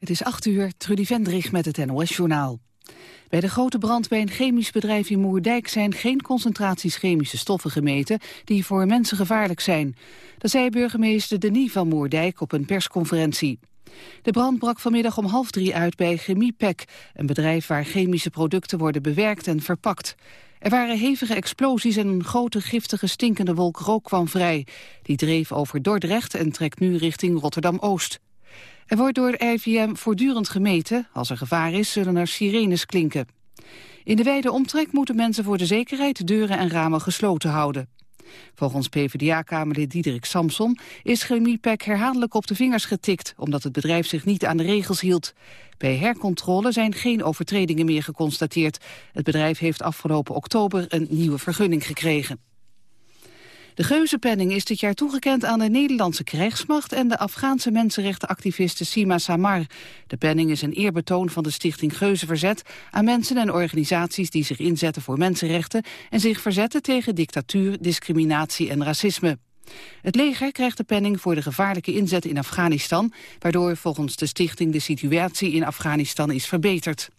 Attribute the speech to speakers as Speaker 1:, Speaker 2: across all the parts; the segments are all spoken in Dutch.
Speaker 1: Het is 8 uur, Trudy Vendrich met het NOS-journaal. Bij de grote brand bij een chemisch bedrijf in Moerdijk zijn geen concentraties chemische stoffen gemeten die voor mensen gevaarlijk zijn. Dat zei burgemeester Denis van Moerdijk op een persconferentie. De brand brak vanmiddag om half drie uit bij Chemiepec, een bedrijf waar chemische producten worden bewerkt en verpakt. Er waren hevige explosies en een grote giftige stinkende wolk rook kwam vrij. Die dreef over Dordrecht en trekt nu richting Rotterdam-Oost. Er wordt door de RIVM voortdurend gemeten. Als er gevaar is, zullen er sirenes klinken. In de wijde omtrek moeten mensen voor de zekerheid deuren en ramen gesloten houden. Volgens PvdA-kamerlid Diederik Samson is Chemiepec herhaaldelijk op de vingers getikt, omdat het bedrijf zich niet aan de regels hield. Bij hercontrole zijn geen overtredingen meer geconstateerd. Het bedrijf heeft afgelopen oktober een nieuwe vergunning gekregen. De Geuzenpenning is dit jaar toegekend aan de Nederlandse krijgsmacht en de Afghaanse mensenrechtenactiviste Sima Samar. De penning is een eerbetoon van de stichting Geuzenverzet aan mensen en organisaties die zich inzetten voor mensenrechten en zich verzetten tegen dictatuur, discriminatie en racisme. Het leger krijgt de penning voor de gevaarlijke inzet in Afghanistan, waardoor volgens de stichting de situatie in Afghanistan is verbeterd.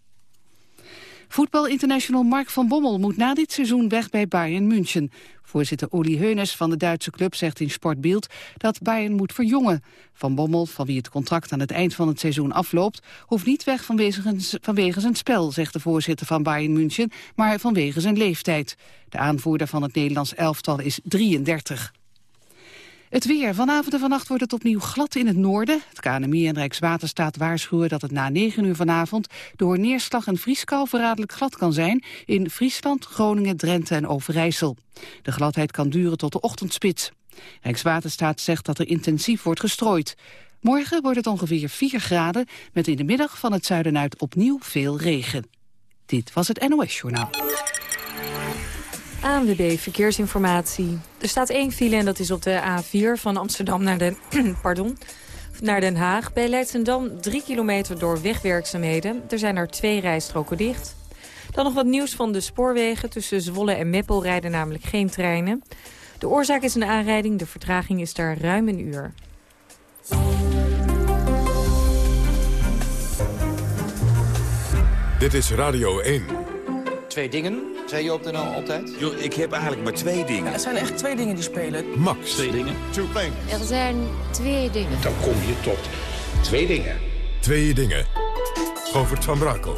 Speaker 1: Voetbal-international Mark van Bommel moet na dit seizoen weg bij Bayern München. Voorzitter Uli Heunes van de Duitse club zegt in Sportbeeld dat Bayern moet verjongen. Van Bommel, van wie het contract aan het eind van het seizoen afloopt, hoeft niet weg vanwege, vanwege zijn spel, zegt de voorzitter van Bayern München, maar vanwege zijn leeftijd. De aanvoerder van het Nederlands elftal is 33. Het weer. Vanavond en vannacht wordt het opnieuw glad in het noorden. Het KNMI en Rijkswaterstaat waarschuwen dat het na 9 uur vanavond... door neerslag en vrieskou verraderlijk glad kan zijn... in Friesland, Groningen, Drenthe en Overijssel. De gladheid kan duren tot de ochtendspits. Rijkswaterstaat zegt dat er intensief wordt gestrooid. Morgen wordt het ongeveer 4 graden... met in de middag van het zuiden uit opnieuw veel regen. Dit was het NOS Journaal.
Speaker 2: ANWB Verkeersinformatie. Er staat één file en dat is op de A4 van Amsterdam naar, Den, pardon, naar Den Haag. Bij Leidsendam 3 kilometer door wegwerkzaamheden. Er zijn er twee rijstroken dicht. Dan nog wat nieuws van de spoorwegen. Tussen Zwolle en Meppel rijden namelijk geen treinen. De oorzaak is een aanrijding. De vertraging is daar ruim een uur.
Speaker 3: Dit is Radio 1.
Speaker 4: Twee dingen, zei je op de NL altijd?
Speaker 5: Yo, ik heb eigenlijk maar twee dingen.
Speaker 6: Er zijn echt twee dingen die spelen.
Speaker 3: Max.
Speaker 5: Twee dingen.
Speaker 3: Two things.
Speaker 7: Er zijn twee dingen.
Speaker 8: Dan kom je tot twee dingen.
Speaker 3: Twee dingen. Govert van Brakel.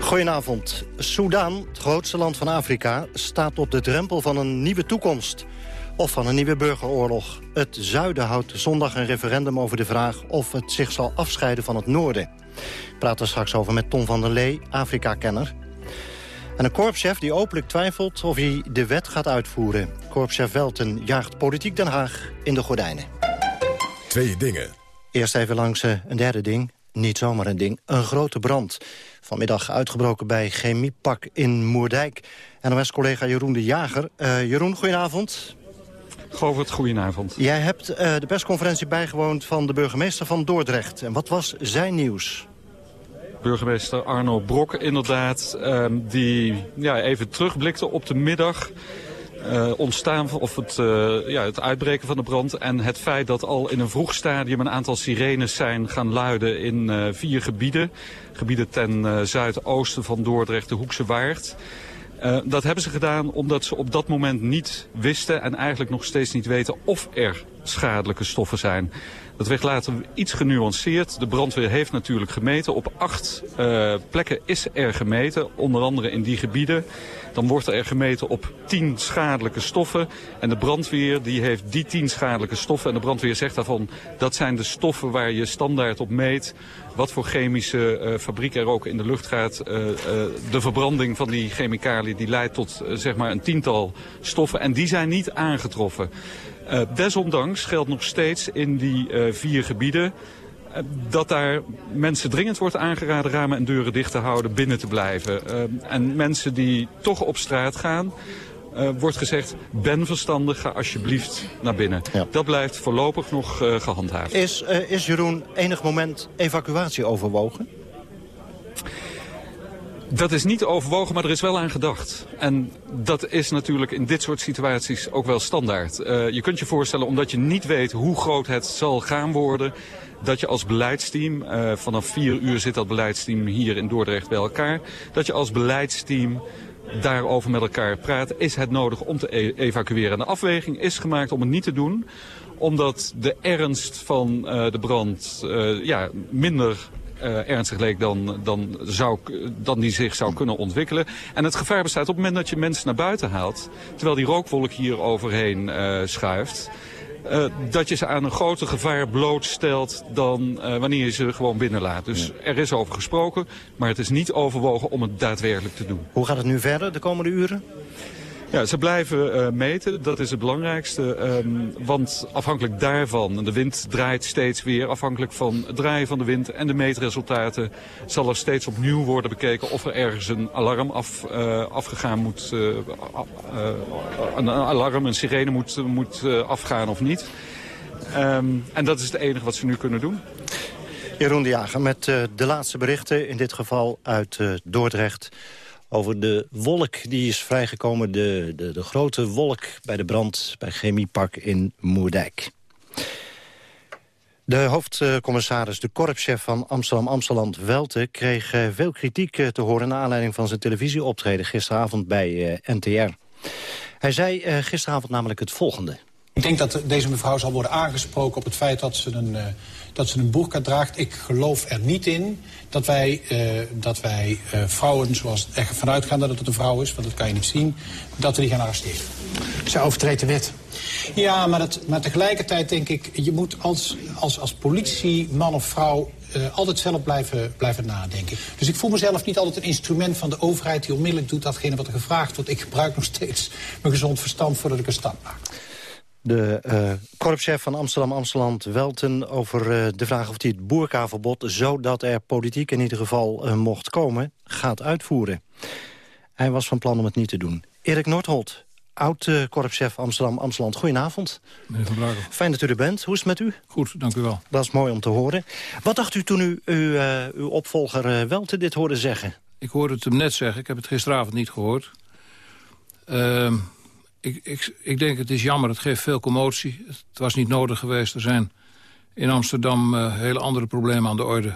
Speaker 9: Goedenavond. Soudaan, het grootste land van Afrika, staat op de drempel van een nieuwe toekomst. Of van een nieuwe burgeroorlog. Het zuiden houdt zondag een referendum over de vraag of het zich zal afscheiden van het noorden. Ik praat er straks over met Tom van der Lee, Afrika-kenner. En een korpschef die openlijk twijfelt of hij de wet gaat uitvoeren. Korpschef Welten jaagt politiek Den Haag in de gordijnen.
Speaker 3: Twee dingen.
Speaker 9: Eerst even langs eh, een derde ding. Niet zomaar een ding. Een grote brand. Vanmiddag uitgebroken bij Chemiepak in Moerdijk. NOS-collega Jeroen de Jager. Uh, Jeroen, goedenavond.
Speaker 10: Govert, goedenavond.
Speaker 9: Jij hebt uh, de persconferentie bijgewoond van de burgemeester van Dordrecht. En wat was zijn nieuws?
Speaker 10: Burgemeester Arno Brok inderdaad, ehm, die ja, even terugblikte op de middag. Uh, ontstaan of het, uh, ja, het uitbreken van de brand en het feit dat al in een vroeg stadium een aantal sirenes zijn gaan luiden in uh, vier gebieden. Gebieden ten zuidoosten van Dordrecht, de Hoekse Waard. dat hebben ze gedaan omdat ze op dat moment niet wisten en eigenlijk nog steeds niet weten of er schadelijke stoffen zijn. Dat werd later iets genuanceerd. De brandweer heeft natuurlijk gemeten. Op acht uh, plekken is er gemeten, onder andere in die gebieden. Dan wordt er gemeten op tien schadelijke stoffen. En de brandweer die heeft die tien schadelijke stoffen. En de brandweer zegt daarvan, dat zijn de stoffen waar je standaard op meet. Wat voor chemische uh, fabriek er ook in de lucht gaat. Uh, de verbranding van die chemicaliën die leidt tot zeg maar een tiental stoffen. En die zijn niet aangetroffen. Uh, desondanks geldt nog steeds in die uh, vier gebieden uh, dat daar mensen dringend wordt aangeraden ramen en deuren dicht te houden, binnen te blijven. en mensen die toch op straat gaan, wordt gezegd, ben verstandig, ga alsjeblieft naar binnen. Ja. Dat blijft voorlopig nog gehandhaafd.
Speaker 9: Is, is Jeroen enig moment evacuatie overwogen?
Speaker 10: Dat is niet overwogen, maar er is wel aan gedacht. En dat is natuurlijk in dit soort situaties ook wel standaard. Uh, je kunt je voorstellen, omdat je niet weet hoe groot het zal gaan worden... dat je als beleidsteam, uh, vanaf vier uur zit dat beleidsteam hier in Dordrecht bij elkaar... dat je als beleidsteam daarover met elkaar praat. Is het nodig om te e evacueren? En de afweging is gemaakt om het niet te doen omdat de ernst van uh, de brand ja, minder uh, ernstig leek dan, dan, zou, dan die zich zou kunnen ontwikkelen. En het gevaar bestaat op het moment dat je mensen naar buiten haalt... terwijl die rookwolk hier overheen uh, schuift... Uh, dat je ze aan een groter gevaar blootstelt dan uh, wanneer je ze gewoon binnenlaat. Dus ja. er is over gesproken, maar het is niet overwogen om het daadwerkelijk te doen.
Speaker 9: Hoe gaat het nu verder de komende uren?
Speaker 10: Ja, ze blijven uh, meten, dat is het belangrijkste. Um, want afhankelijk daarvan, de wind draait steeds weer... afhankelijk van het draaien van de wind en de meetresultaten... zal er steeds opnieuw worden bekeken of er ergens een alarm af, uh, afgegaan moet... Uh, een alarm, een sirene moet, moet afgaan of niet. Um, en dat is het enige wat ze nu kunnen doen.
Speaker 9: Jeroen de Jager met de laatste berichten, in dit geval uit Dordrecht over de wolk die is vrijgekomen. De, de, de grote wolk bij de brand bij Chemiepark in Moerdijk. De hoofdcommissaris, de korpschef van Amsterdam-Amsteland, Welte... kreeg veel kritiek te horen naar aanleiding van zijn televisieoptreden... gisteravond bij NTR. Hij zei gisteravond namelijk het volgende.
Speaker 6: Ik denk dat deze mevrouw zal worden aangesproken op het feit dat ze een, dat ze een boerka draagt. Ik geloof er niet in dat wij, uh, dat wij uh, vrouwen, zoals er vanuit gaan dat het een vrouw is... want dat kan je niet zien, dat we die gaan arresteren.
Speaker 11: Ze overtreedt de wet.
Speaker 6: Ja, maar, dat, maar tegelijkertijd denk ik... je moet als, als, als politici, man of vrouw... Uh, altijd zelf blijven, blijven nadenken. Dus ik voel mezelf niet altijd een instrument van de overheid... die onmiddellijk doet datgene wat er gevraagd wordt. Ik gebruik nog steeds mijn gezond verstand voordat ik een stap maak.
Speaker 9: De uh, korpschef van Amsterdam-Amsteland Welten over uh, de vraag of hij het boerkaverbod... zodat er politiek in ieder geval uh, mocht komen, gaat uitvoeren. Hij was van plan om het niet te doen. Erik Noordholt, oud-korpschef Amsterdam-Amsteland. Goedenavond.
Speaker 12: Meneer Van Brakel.
Speaker 9: Fijn dat u er bent. Hoe is het met u?
Speaker 12: Goed, dank u wel.
Speaker 9: Dat is mooi om te horen. Wat dacht u toen u uw, uw opvolger Welten dit hoorde zeggen?
Speaker 12: Ik hoorde het hem net zeggen. Ik heb het gisteravond niet gehoord. Ehm ik, ik, ik denk het is jammer, het geeft veel commotie. Het was niet nodig geweest. Er zijn in Amsterdam uh, hele andere problemen aan de orde...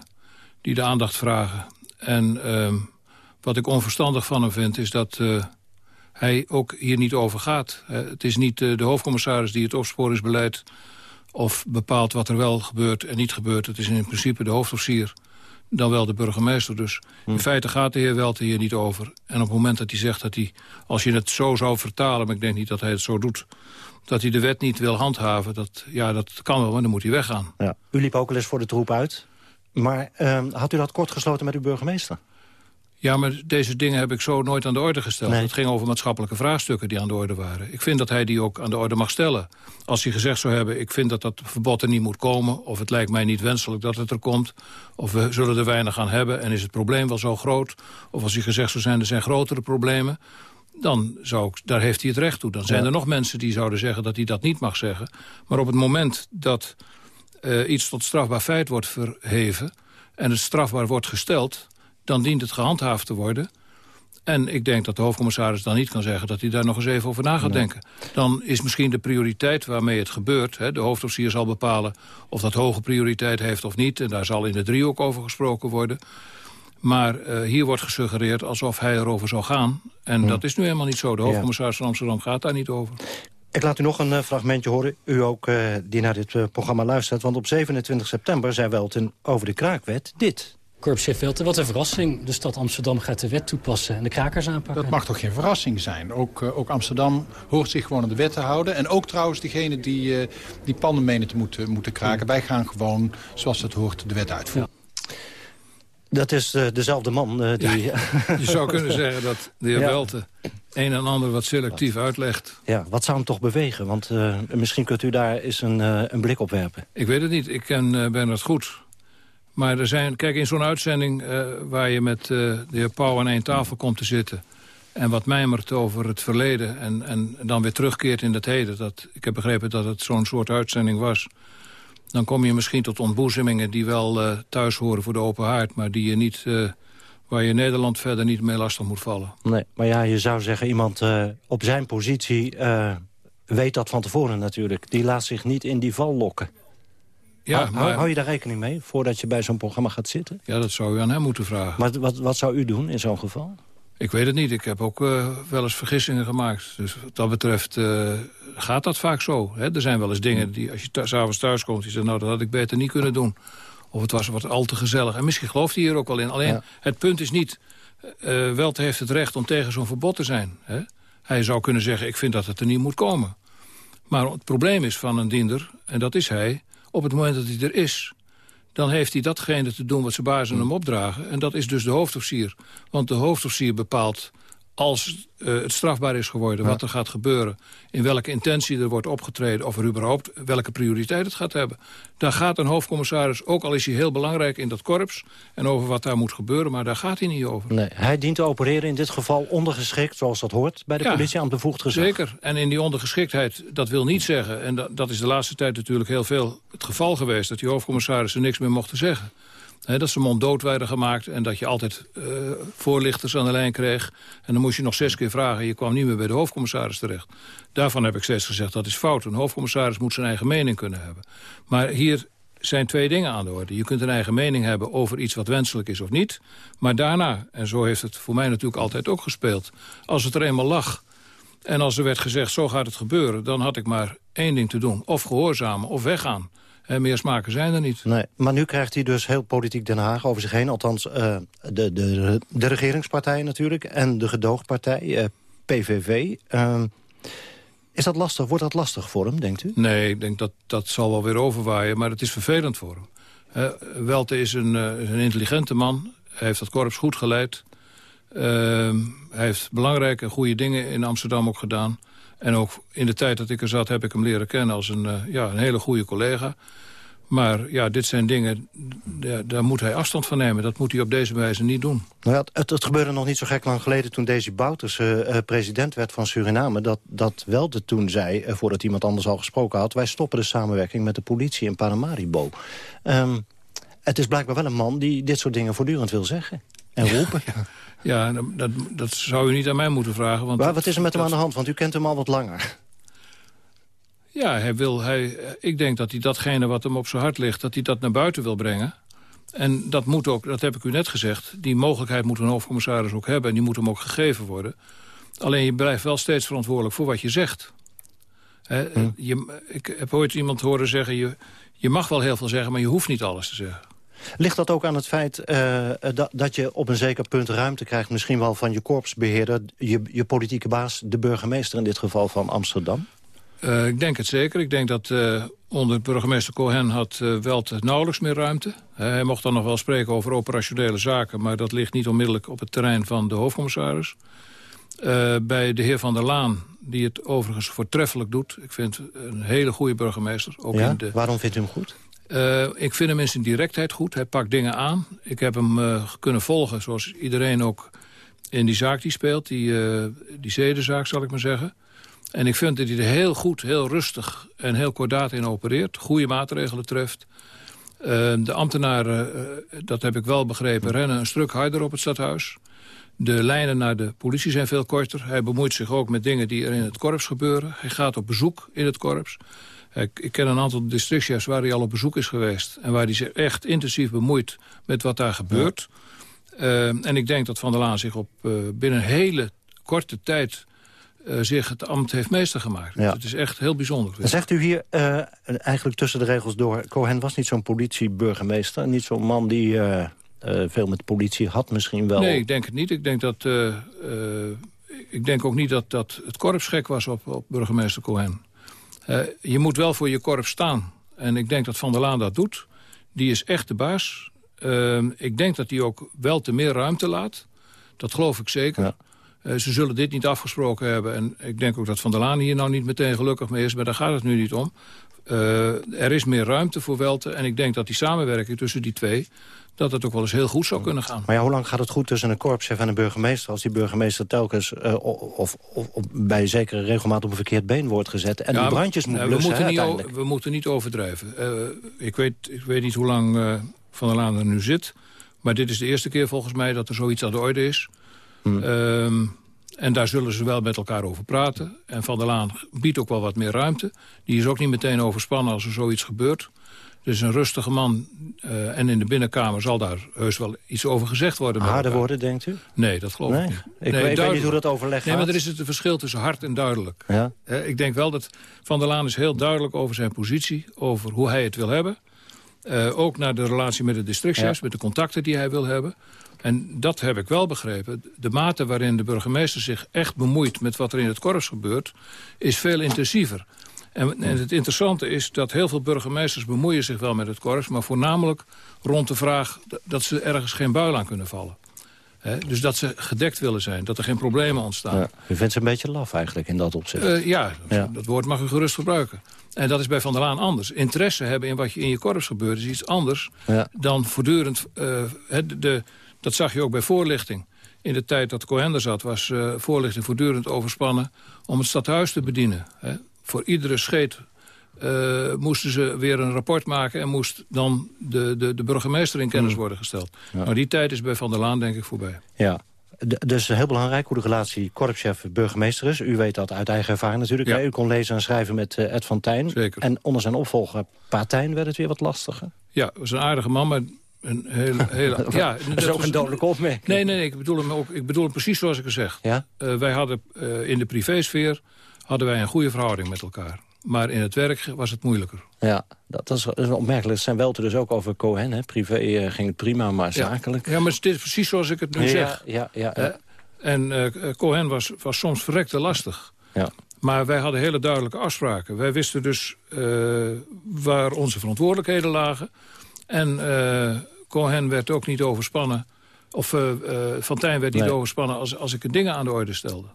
Speaker 12: die de aandacht vragen. En uh, wat ik onverstandig van hem vind, is dat uh, hij ook hier niet over gaat. het is niet de hoofdcommissaris die het opsporingsbeleid... of bepaalt wat er wel gebeurt en niet gebeurt. Het is in principe de hoofdofficier dan wel de burgemeester dus. In feite gaat de heer Welte hier niet over. En op het moment dat hij zegt dat hij, als je het zo zou vertalen... maar ik denk niet dat hij het zo doet... dat hij de wet niet wil handhaven, dat, ja, dat kan wel, maar dan moet hij weggaan.
Speaker 9: Ja. U liep ook al eens voor de troep uit. Maar uh, had u dat kort gesloten met uw burgemeester?
Speaker 12: Ja, maar deze dingen heb ik zo nooit aan de orde gesteld. Nee. Het ging over maatschappelijke vraagstukken die aan de orde waren. Ik vind dat hij die ook aan de orde mag stellen. Als hij gezegd zou hebben, ik vind dat dat verbod er niet moet komen... of het lijkt mij niet wenselijk dat het er komt... of we zullen er weinig aan hebben en is het probleem wel zo groot... of als hij gezegd zou zijn, er zijn grotere problemen... dan zou ik, daar heeft hij het recht toe. Dan zijn ja. er nog mensen die zouden zeggen dat hij dat niet mag zeggen. Maar op het moment dat uh, iets tot strafbaar feit wordt verheven... en het strafbaar wordt gesteld dan dient het gehandhaafd te worden. En ik denk dat de hoofdcommissaris dan niet kan zeggen... dat hij daar nog eens even over na gaat nee. denken. Dan is misschien de prioriteit waarmee het gebeurt... Hè, de hoofdofficier zal bepalen of dat hoge prioriteit heeft of niet... en daar zal in de driehoek over gesproken worden. Maar uh, hier wordt gesuggereerd alsof hij erover zou gaan. En dat is nu helemaal niet zo. De hoofdcommissaris van Amsterdam gaat daar niet over.
Speaker 9: Ik laat u nog een uh, fragmentje horen, u ook uh, die naar dit programma luistert. Want op 27 september zei Welten over de kraakwet dit.
Speaker 13: Korpschef Welte, wat een verrassing. De stad Amsterdam gaat de wet toepassen en de krakers aanpakken.
Speaker 6: Dat mag toch geen verrassing zijn. Ook, uh, ook Amsterdam hoort zich gewoon aan de wet te houden. En ook trouwens degene die, uh, die panden menen te moeten, moeten kraken. Ja. Wij gaan gewoon, zoals het hoort, de wet uitvoeren. Ja.
Speaker 9: Dat is uh, dezelfde man die...
Speaker 12: Ja, je zou kunnen zeggen dat de heer ja. Welte een en ander wat selectief uitlegt.
Speaker 9: Ja, wat zou hem toch bewegen? Want uh, misschien kunt u daar eens een, uh, een blik op werpen.
Speaker 12: Ik weet het niet. Ik ken uh, Bernard goed. Maar er zijn, kijk, in zo'n uitzending uh, waar je met uh, de heer Pauw aan één tafel komt te zitten... en wat mijmert over het verleden en, en dan weer terugkeert in het heden... Dat, ik heb begrepen dat het zo'n soort uitzending was... dan kom je misschien tot ontboezemingen die wel uh, thuis horen voor de open haard... maar die je niet waar je Nederland verder niet mee lastig moet vallen.
Speaker 9: Nee, maar ja, je zou zeggen, iemand op zijn positie weet dat van tevoren natuurlijk. Die laat zich niet in die val lokken. Ja, hou, maar... hou je daar rekening mee voordat je bij zo'n programma gaat zitten?
Speaker 12: Ja, dat zou u aan hem moeten vragen.
Speaker 9: Maar wat, wat zou u doen in zo'n geval?
Speaker 12: Ik weet het niet. Ik heb ook uh, wel eens vergissingen gemaakt. Dus wat dat betreft uh, gaat dat vaak zo. Hè? Er zijn wel eens dingen die, als je s'avonds thuis komt... die zeggen, nou, dat had ik beter niet kunnen doen. Of het was wat al te gezellig. En misschien gelooft hij hier ook wel in. Alleen, het punt is niet... Uh, Welte heeft het recht om tegen zo'n verbod te zijn. Hè? Hij zou kunnen zeggen, ik vind dat het er niet moet komen. Maar het probleem is van een diender, en dat is hij... op het moment dat hij er is dan heeft hij datgene te doen wat zijn bazen hem opdragen. En dat is dus de hoofdofficier. Want de hoofdofficier bepaalt als uh, het strafbaar is geworden, wat er gaat gebeuren... in welke intentie er wordt opgetreden... of er überhaupt welke prioriteit het gaat hebben. Daar gaat een hoofdcommissaris, ook al is hij heel belangrijk in dat korps... en over wat daar moet gebeuren, maar daar gaat hij niet over.
Speaker 9: Nee, hij dient te opereren in dit geval ondergeschikt, zoals dat hoort... bij de politie aan het bevoegd gezag.
Speaker 12: Zeker, en in die ondergeschiktheid, dat wil niet zeggen... en dat, dat is de laatste tijd natuurlijk heel veel het geval geweest... dat die hoofdcommissarissen niks meer mochten zeggen dat ze monddood werden gemaakt en dat je altijd uh, voorlichters aan de lijn kreeg. En dan moest je nog zes keer vragen. Je kwam niet meer bij de hoofdcommissaris terecht. Daarvan heb ik steeds gezegd, dat is fout. Een hoofdcommissaris moet zijn eigen mening kunnen hebben. Maar hier zijn twee dingen aan de orde. Je kunt een eigen mening hebben over iets wat wenselijk is of niet. Maar daarna, en zo heeft het voor mij natuurlijk altijd ook gespeeld... als het er eenmaal lag en als er werd gezegd, zo gaat het gebeuren... dan had ik maar één ding te doen. Of gehoorzamen of weggaan. En meer smaken zijn er niet.
Speaker 9: Nee, maar nu krijgt hij dus heel politiek Den Haag over zich heen. Althans, uh, de, de, de regeringspartij natuurlijk. En de gedoogpartij, uh, PVV. Uh, is dat lastig? Wordt dat lastig voor hem, denkt u?
Speaker 12: Nee, ik denk dat dat zal wel weer overwaaien. Maar het is vervelend voor hem. Welte is een, een intelligente man. Hij heeft dat korps goed geleid. Hij heeft belangrijke en goede dingen in Amsterdam ook gedaan. En ook in de tijd dat ik er zat heb ik hem leren kennen als een, uh, ja, een hele goede collega. Maar ja, dit zijn dingen, daar moet hij afstand van nemen. Dat moet hij op deze wijze niet doen.
Speaker 9: Nou ja, het, het gebeurde nog niet zo gek lang geleden... toen Daisy Bouters uh, president werd van Suriname... dat, dat Welte toen zei, uh, voordat iemand anders al gesproken had... wij stoppen de samenwerking met de politie in Paramaribo. Um, het is blijkbaar wel een man die dit soort dingen voortdurend wil zeggen. En roepen.
Speaker 12: Ja, ja dat, dat zou u niet aan mij moeten vragen. Want
Speaker 9: maar wat is er met hem aan de hand? Want u kent hem al wat langer.
Speaker 12: Ja, hij wil, hij, ik denk dat hij datgene wat hem op zijn hart ligt... dat hij dat naar buiten wil brengen. En dat moet ook, dat heb ik u net gezegd... die mogelijkheid moet een hoofdcommissaris ook hebben... en die moet hem ook gegeven worden. Alleen je blijft wel steeds verantwoordelijk voor wat je zegt. He, hm. je, ik heb ooit iemand horen zeggen... Je, je mag wel heel veel zeggen, maar je hoeft niet alles te zeggen.
Speaker 9: Ligt dat ook aan het feit uh, dat, dat je op een zeker punt ruimte krijgt... misschien wel van je korpsbeheerder, je, je politieke baas... de burgemeester in dit geval van Amsterdam?
Speaker 12: Uh, ik denk het zeker. Ik denk dat uh, onder burgemeester Cohen had uh, wel nauwelijks meer ruimte. hij mocht dan nog wel spreken over operationele zaken... maar dat ligt niet onmiddellijk op het terrein van de hoofdcommissaris. bij de heer Van der Laan, die het overigens voortreffelijk doet. Ik vind een hele goede burgemeester.
Speaker 9: Ook ja? in de... Waarom vindt u hem goed?
Speaker 12: Ik vind hem in zijn directheid goed. Hij pakt dingen aan. Ik heb hem kunnen volgen, zoals iedereen ook in die zaak die speelt. Die, die zedenzaak, zal ik maar zeggen. En ik vind dat hij er heel goed, heel rustig en heel kordaat in opereert. Goede maatregelen treft. De ambtenaren, dat heb ik wel begrepen, rennen een stuk harder op het stadhuis. De lijnen naar de politie zijn veel korter. Hij bemoeit zich ook met dingen die er in het korps gebeuren. Hij gaat op bezoek in het korps. Ik, ik ken een aantal districtchefs waar hij al op bezoek is geweest... en waar hij zich echt intensief bemoeit met wat daar gebeurt. Uh, en ik denk dat Van der Laan zich op binnen een hele korte tijd uh, zich het ambt heeft meester gemaakt. Ja. het is echt heel bijzonder.
Speaker 9: Zegt u hier eigenlijk tussen de regels door... Cohen was niet zo'n politieburgemeester... niet zo'n man die veel met politie had misschien wel...
Speaker 12: Nee, ik denk het niet. Ik denk, dat, ik denk ook niet dat, dat het korps gek was op, op burgemeester Cohen. Je moet wel voor je korps staan. En ik denk dat Van der Laan dat doet. Die is echt de baas. ik denk dat hij ook wel te meer ruimte laat. Dat geloof ik zeker. Ja. Uh, ze zullen dit niet afgesproken hebben. En ik denk ook dat Van der Laan hier nou niet meteen gelukkig mee is. Maar daar gaat het nu niet om. Uh, er is meer ruimte voor Welte. En ik denk dat die samenwerking tussen die twee dat het ook wel eens heel goed zou kunnen gaan.
Speaker 9: Maar ja, hoe lang gaat het goed tussen een korpschef en een burgemeester... als die burgemeester telkens uh, of, of, of, bij zekere regelmaat op een verkeerd been wordt gezet... en ja, die brandjes moet blussen,
Speaker 12: we, moeten niet, we moeten niet overdrijven. Uh, ik, weet, ik weet niet hoe lang uh, Van der Laan er nu zit... Maar dit is de eerste keer volgens mij dat er zoiets aan de orde is. Ehm, en daar zullen ze wel met elkaar over praten. En Van der Laan biedt ook wel wat meer ruimte. Die is ook niet meteen overspannen als er zoiets gebeurt. Dus een rustige man. eh, en in de binnenkamer zal daar heus wel iets over gezegd worden.
Speaker 9: Harde woorden, denkt u?
Speaker 12: Nee, dat geloof
Speaker 9: Nee?
Speaker 12: ik niet.
Speaker 9: Ik weet- ik weet niet hoe dat overleg
Speaker 12: Nee, maar
Speaker 9: gaat.
Speaker 12: er is het een verschil tussen hard en duidelijk.
Speaker 9: Ja.
Speaker 12: Ik denk wel dat Van der Laan is heel duidelijk over zijn positie. Over hoe hij het wil hebben. Eh, ook naar de relatie met de districtchefs. Met de contacten die hij wil hebben. En dat heb ik wel begrepen. De mate waarin de burgemeester zich echt bemoeit... met wat er in het korps gebeurt, is veel intensiever. En, en het interessante is dat heel veel burgemeesters bemoeien zich wel met het korps... maar voornamelijk rond de vraag dat ze ergens geen buil aan kunnen vallen. Dus dat ze gedekt willen zijn, dat er geen problemen ontstaan.
Speaker 9: Ja. U vindt ze een beetje laf eigenlijk in dat opzicht.
Speaker 12: Eh, ja,
Speaker 9: Ja.
Speaker 12: dat woord mag u gerust gebruiken. En dat is bij Van der Laan anders. Interesse hebben in wat je in je korps gebeurt is iets anders
Speaker 9: Ja.
Speaker 12: dan voortdurend... eh, de, dat zag je ook bij voorlichting. In de tijd dat Cohen er zat, was eh, voorlichting voortdurend overspannen... om het stadhuis te bedienen. Hè. Voor iedere scheet eh, moesten ze weer een rapport maken... en moest dan de, de, de burgemeester in kennis worden gesteld. Nou, die tijd is bij Van der Laan denk ik voorbij.
Speaker 9: Ja. D- Dus heel belangrijk hoe de relatie korpschef-burgemeester is. U weet dat uit eigen ervaring natuurlijk.
Speaker 12: Ja.
Speaker 9: U kon lezen en schrijven met eh, Ed van Tijn.
Speaker 12: Zeker.
Speaker 9: En onder zijn opvolger Patijn werd het weer wat lastiger.
Speaker 12: Ja, was een aardige man, maar een hele... hele ja,
Speaker 9: dat is ook
Speaker 12: was-
Speaker 9: een dodelijke opmerking.
Speaker 12: Nee, nee, nee ik, bedoel hem ook, ik bedoel hem precies zoals ik het zeg.
Speaker 9: Ja?
Speaker 12: Eh, wij hadden in de privésfeer hadden wij een goede verhouding met elkaar. Maar in het werk was het moeilijker.
Speaker 9: Ja, dat is, dat is opmerkelijk. Het zijn wel dus ook over Cohen. Hè? Privé eh, ging het prima, maar zakelijk.
Speaker 12: Ja, maar het is precies zoals ik het nu
Speaker 9: Ja,
Speaker 12: zeg.
Speaker 9: ja, ja,
Speaker 12: Eh, en eh, Cohen was, was soms verrekte lastig.
Speaker 9: Ja.
Speaker 12: Maar wij hadden hele duidelijke afspraken. Wij wisten dus eh, waar onze verantwoordelijkheden lagen. En Cohen werd ook niet overspannen. Of uh, uh, Fontijn werd niet
Speaker 9: Nee.
Speaker 12: overspannen als, als ik dingen aan de orde stelde.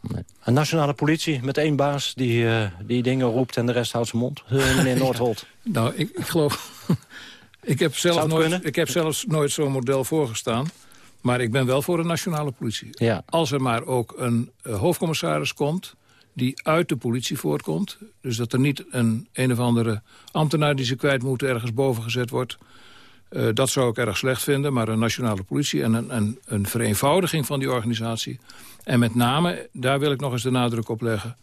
Speaker 9: Een nationale politie met één baas die, eh, die dingen roept en de rest houdt zijn mond. Meneer Noordholt.
Speaker 12: Nou, ik, ik geloof... ik, heb zelf nooit,
Speaker 9: kunnen?
Speaker 12: ik heb zelfs nooit zo'n model voorgestaan. Maar ik ben wel voor een nationale politie.
Speaker 9: Ja.
Speaker 12: Als er maar ook een hoofdcommissaris komt die uit de politie voortkomt. Dus dat er niet een een of andere ambtenaar die ze kwijt moet ergens boven gezet wordt. Eh, dat zou ik erg slecht vinden, maar een nationale politie... en een, een, een vereenvoudiging van die organisatie. En met name, daar wil ik nog eens de nadruk op leggen...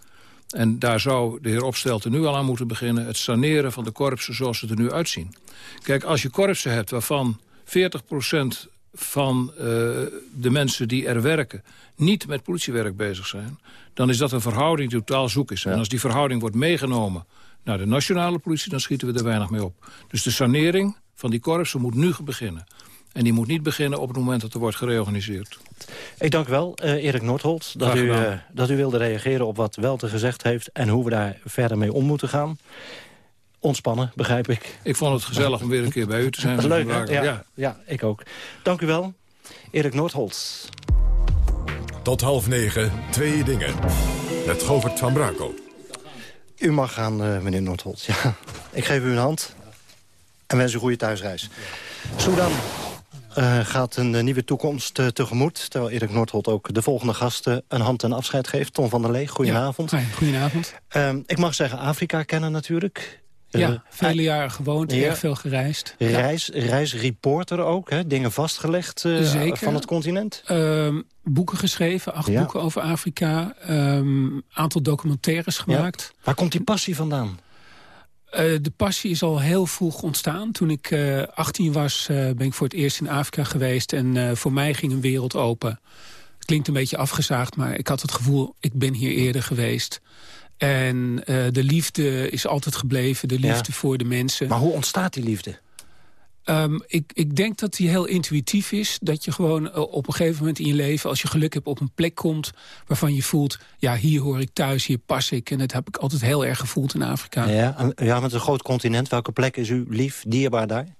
Speaker 12: en daar zou de heer Opstelten nu al aan moeten beginnen... het saneren van de korpsen zoals ze er nu uitzien. Kijk, als je korpsen hebt waarvan 40% van uh, de mensen die er werken... niet met politiewerk bezig zijn... dan is dat een verhouding die totaal zoek is. En als die verhouding wordt meegenomen naar de nationale politie... dan schieten we er weinig mee op. Dus de sanering van die korpsen moet nu beginnen. En die moet niet beginnen op het moment dat er wordt gereorganiseerd.
Speaker 9: Ik dank wel, uh, Erik Noordholt, dat u, uh, dat u wilde reageren op wat Welte gezegd heeft... en hoe we daar verder mee om moeten gaan. Ontspannen, begrijp ik.
Speaker 12: Ik vond het gezellig om weer een keer bij u te zijn.
Speaker 9: Dat is leuk,
Speaker 12: Brakel.
Speaker 9: ja, ja. ik ook. Dank u wel, Erik Noordholt.
Speaker 3: Tot half negen, twee dingen. Met Govert van Brakel.
Speaker 9: U mag gaan, uh, meneer Noordholt. Ja. Ik geef u een hand en wens u een goede thuisreis. Soedan uh, gaat een nieuwe toekomst uh, tegemoet... terwijl Erik Noordholt ook de volgende gasten een hand en afscheid geeft. Tom van der Lee, goedenavond.
Speaker 11: Ja, goedenavond.
Speaker 9: Ehm, ik mag zeggen Afrika kennen natuurlijk.
Speaker 11: Ja, vele jaren gewoond, ja. erg veel gereisd.
Speaker 9: Reis, reisreporter ook, hè? dingen vastgelegd van het continent.
Speaker 11: Um, boeken geschreven, acht
Speaker 9: ja.
Speaker 11: boeken over Afrika. Een um, aantal documentaires gemaakt.
Speaker 9: Ja. Waar komt die passie vandaan?
Speaker 11: Uh, de passie is al heel vroeg ontstaan. Toen ik uh, 18 was, uh, ben ik voor het eerst in Afrika geweest. En voor mij ging een wereld open. Het klinkt een beetje afgezaagd, maar ik had het gevoel... ik ben hier eerder geweest. En de liefde is altijd gebleven, de liefde ja. voor de mensen.
Speaker 9: Maar hoe ontstaat die liefde?
Speaker 11: Um, ik, ik denk dat die heel intuïtief is. Dat je gewoon uh, op een gegeven moment in je leven... als je geluk hebt op een plek komt waarvan je voelt... ja, hier hoor ik thuis, hier pas ik. En dat heb ik altijd heel erg gevoeld in Afrika.
Speaker 9: Ja, ja met een groot continent. Welke plek is u lief, dierbaar daar?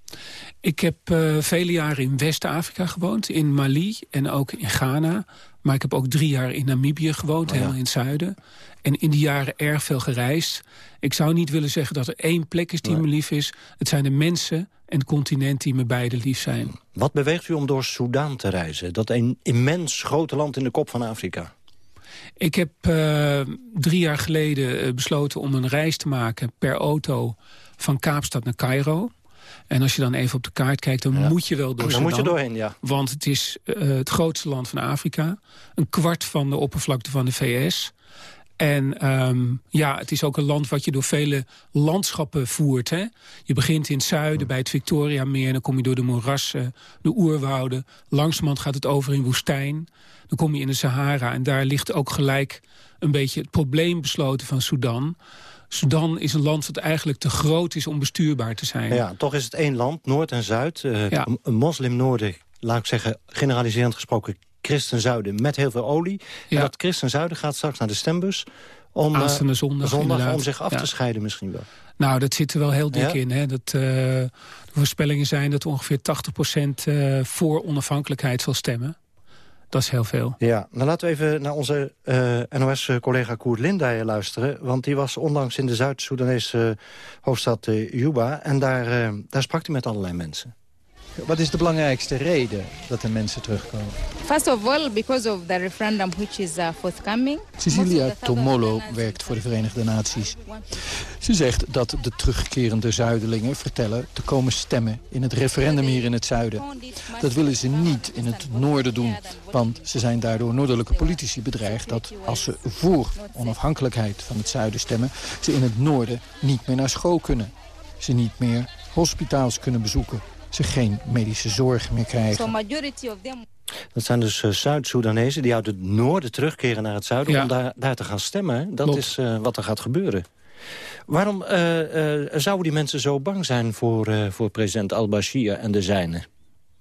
Speaker 11: Ik heb uh, vele jaren in West-Afrika gewoond. In Mali en ook in Ghana. Maar ik heb ook drie jaar in Namibië gewoond, oh, ja. helemaal in het zuiden. En in die jaren erg veel gereisd. Ik zou niet willen zeggen dat er één plek is die nee. me lief is. Het zijn de mensen en het continent die me beide lief zijn.
Speaker 9: Wat beweegt u om door Soudaan te reizen? Dat een immens grote land in de kop van Afrika.
Speaker 11: Ik heb uh, drie jaar geleden uh, besloten om een reis te maken per auto van Kaapstad naar Cairo. En als je dan even op de kaart kijkt, dan moet je wel door
Speaker 9: Dan moet je doorheen, ja.
Speaker 11: Want het is uh, het grootste land van Afrika. Een kwart van de oppervlakte van de VS. En um, ja, het is ook een land wat je door vele landschappen voert. Hè? Je begint in het zuiden bij het Victoriameer... dan kom je door de moerassen, de oerwouden. Langzamerhand gaat het over in woestijn. Dan kom je in de Sahara en daar ligt ook gelijk... een beetje het probleem besloten van Sudan... Sudan is een land dat eigenlijk te groot is om bestuurbaar te zijn.
Speaker 9: Ja, toch is het één land, Noord en Zuid. Uh, ja. Een moslim-noorden, laat ik zeggen, generaliserend gesproken christen-zuiden met heel veel olie. Ja. En dat christen-zuiden gaat straks naar de stembus om, uh,
Speaker 11: zondag,
Speaker 9: zondag om zich af te scheiden misschien wel.
Speaker 11: Nou, dat zit er wel heel dik in. Hè? Dat, uh, de voorspellingen zijn dat ongeveer 80% uh, voor onafhankelijkheid zal stemmen. Dat heel veel.
Speaker 9: Ja, dan laten we even naar onze uh, NOS-collega Koert Lindijer luisteren. Want die was onlangs in de Zuid-Soedanese hoofdstad Juba. En daar, daar sprak hij met allerlei mensen.
Speaker 14: Wat is de belangrijkste reden dat de mensen terugkomen?
Speaker 7: First of all, because of the referendum which is uh, forthcoming.
Speaker 14: Cecilia Tomolo werkt voor de Verenigde Naties. Ze zegt dat de terugkerende zuidelingen vertellen te komen stemmen in het referendum hier in het zuiden. Dat willen ze niet in het noorden doen, want ze zijn daardoor noordelijke politici bedreigd dat als ze voor onafhankelijkheid van het zuiden stemmen, ze in het noorden niet meer naar school kunnen. Ze niet meer hospitaals kunnen bezoeken ze geen medische zorg meer krijgen.
Speaker 9: Dat zijn dus uh, Zuid-Soedanezen die uit het noorden terugkeren naar het zuiden... om daar, daar te gaan stemmen. Dat is uh, wat er gaat gebeuren. Waarom uh, zouden die mensen zo bang zijn voor, voor president al-Bashir en de zijnen?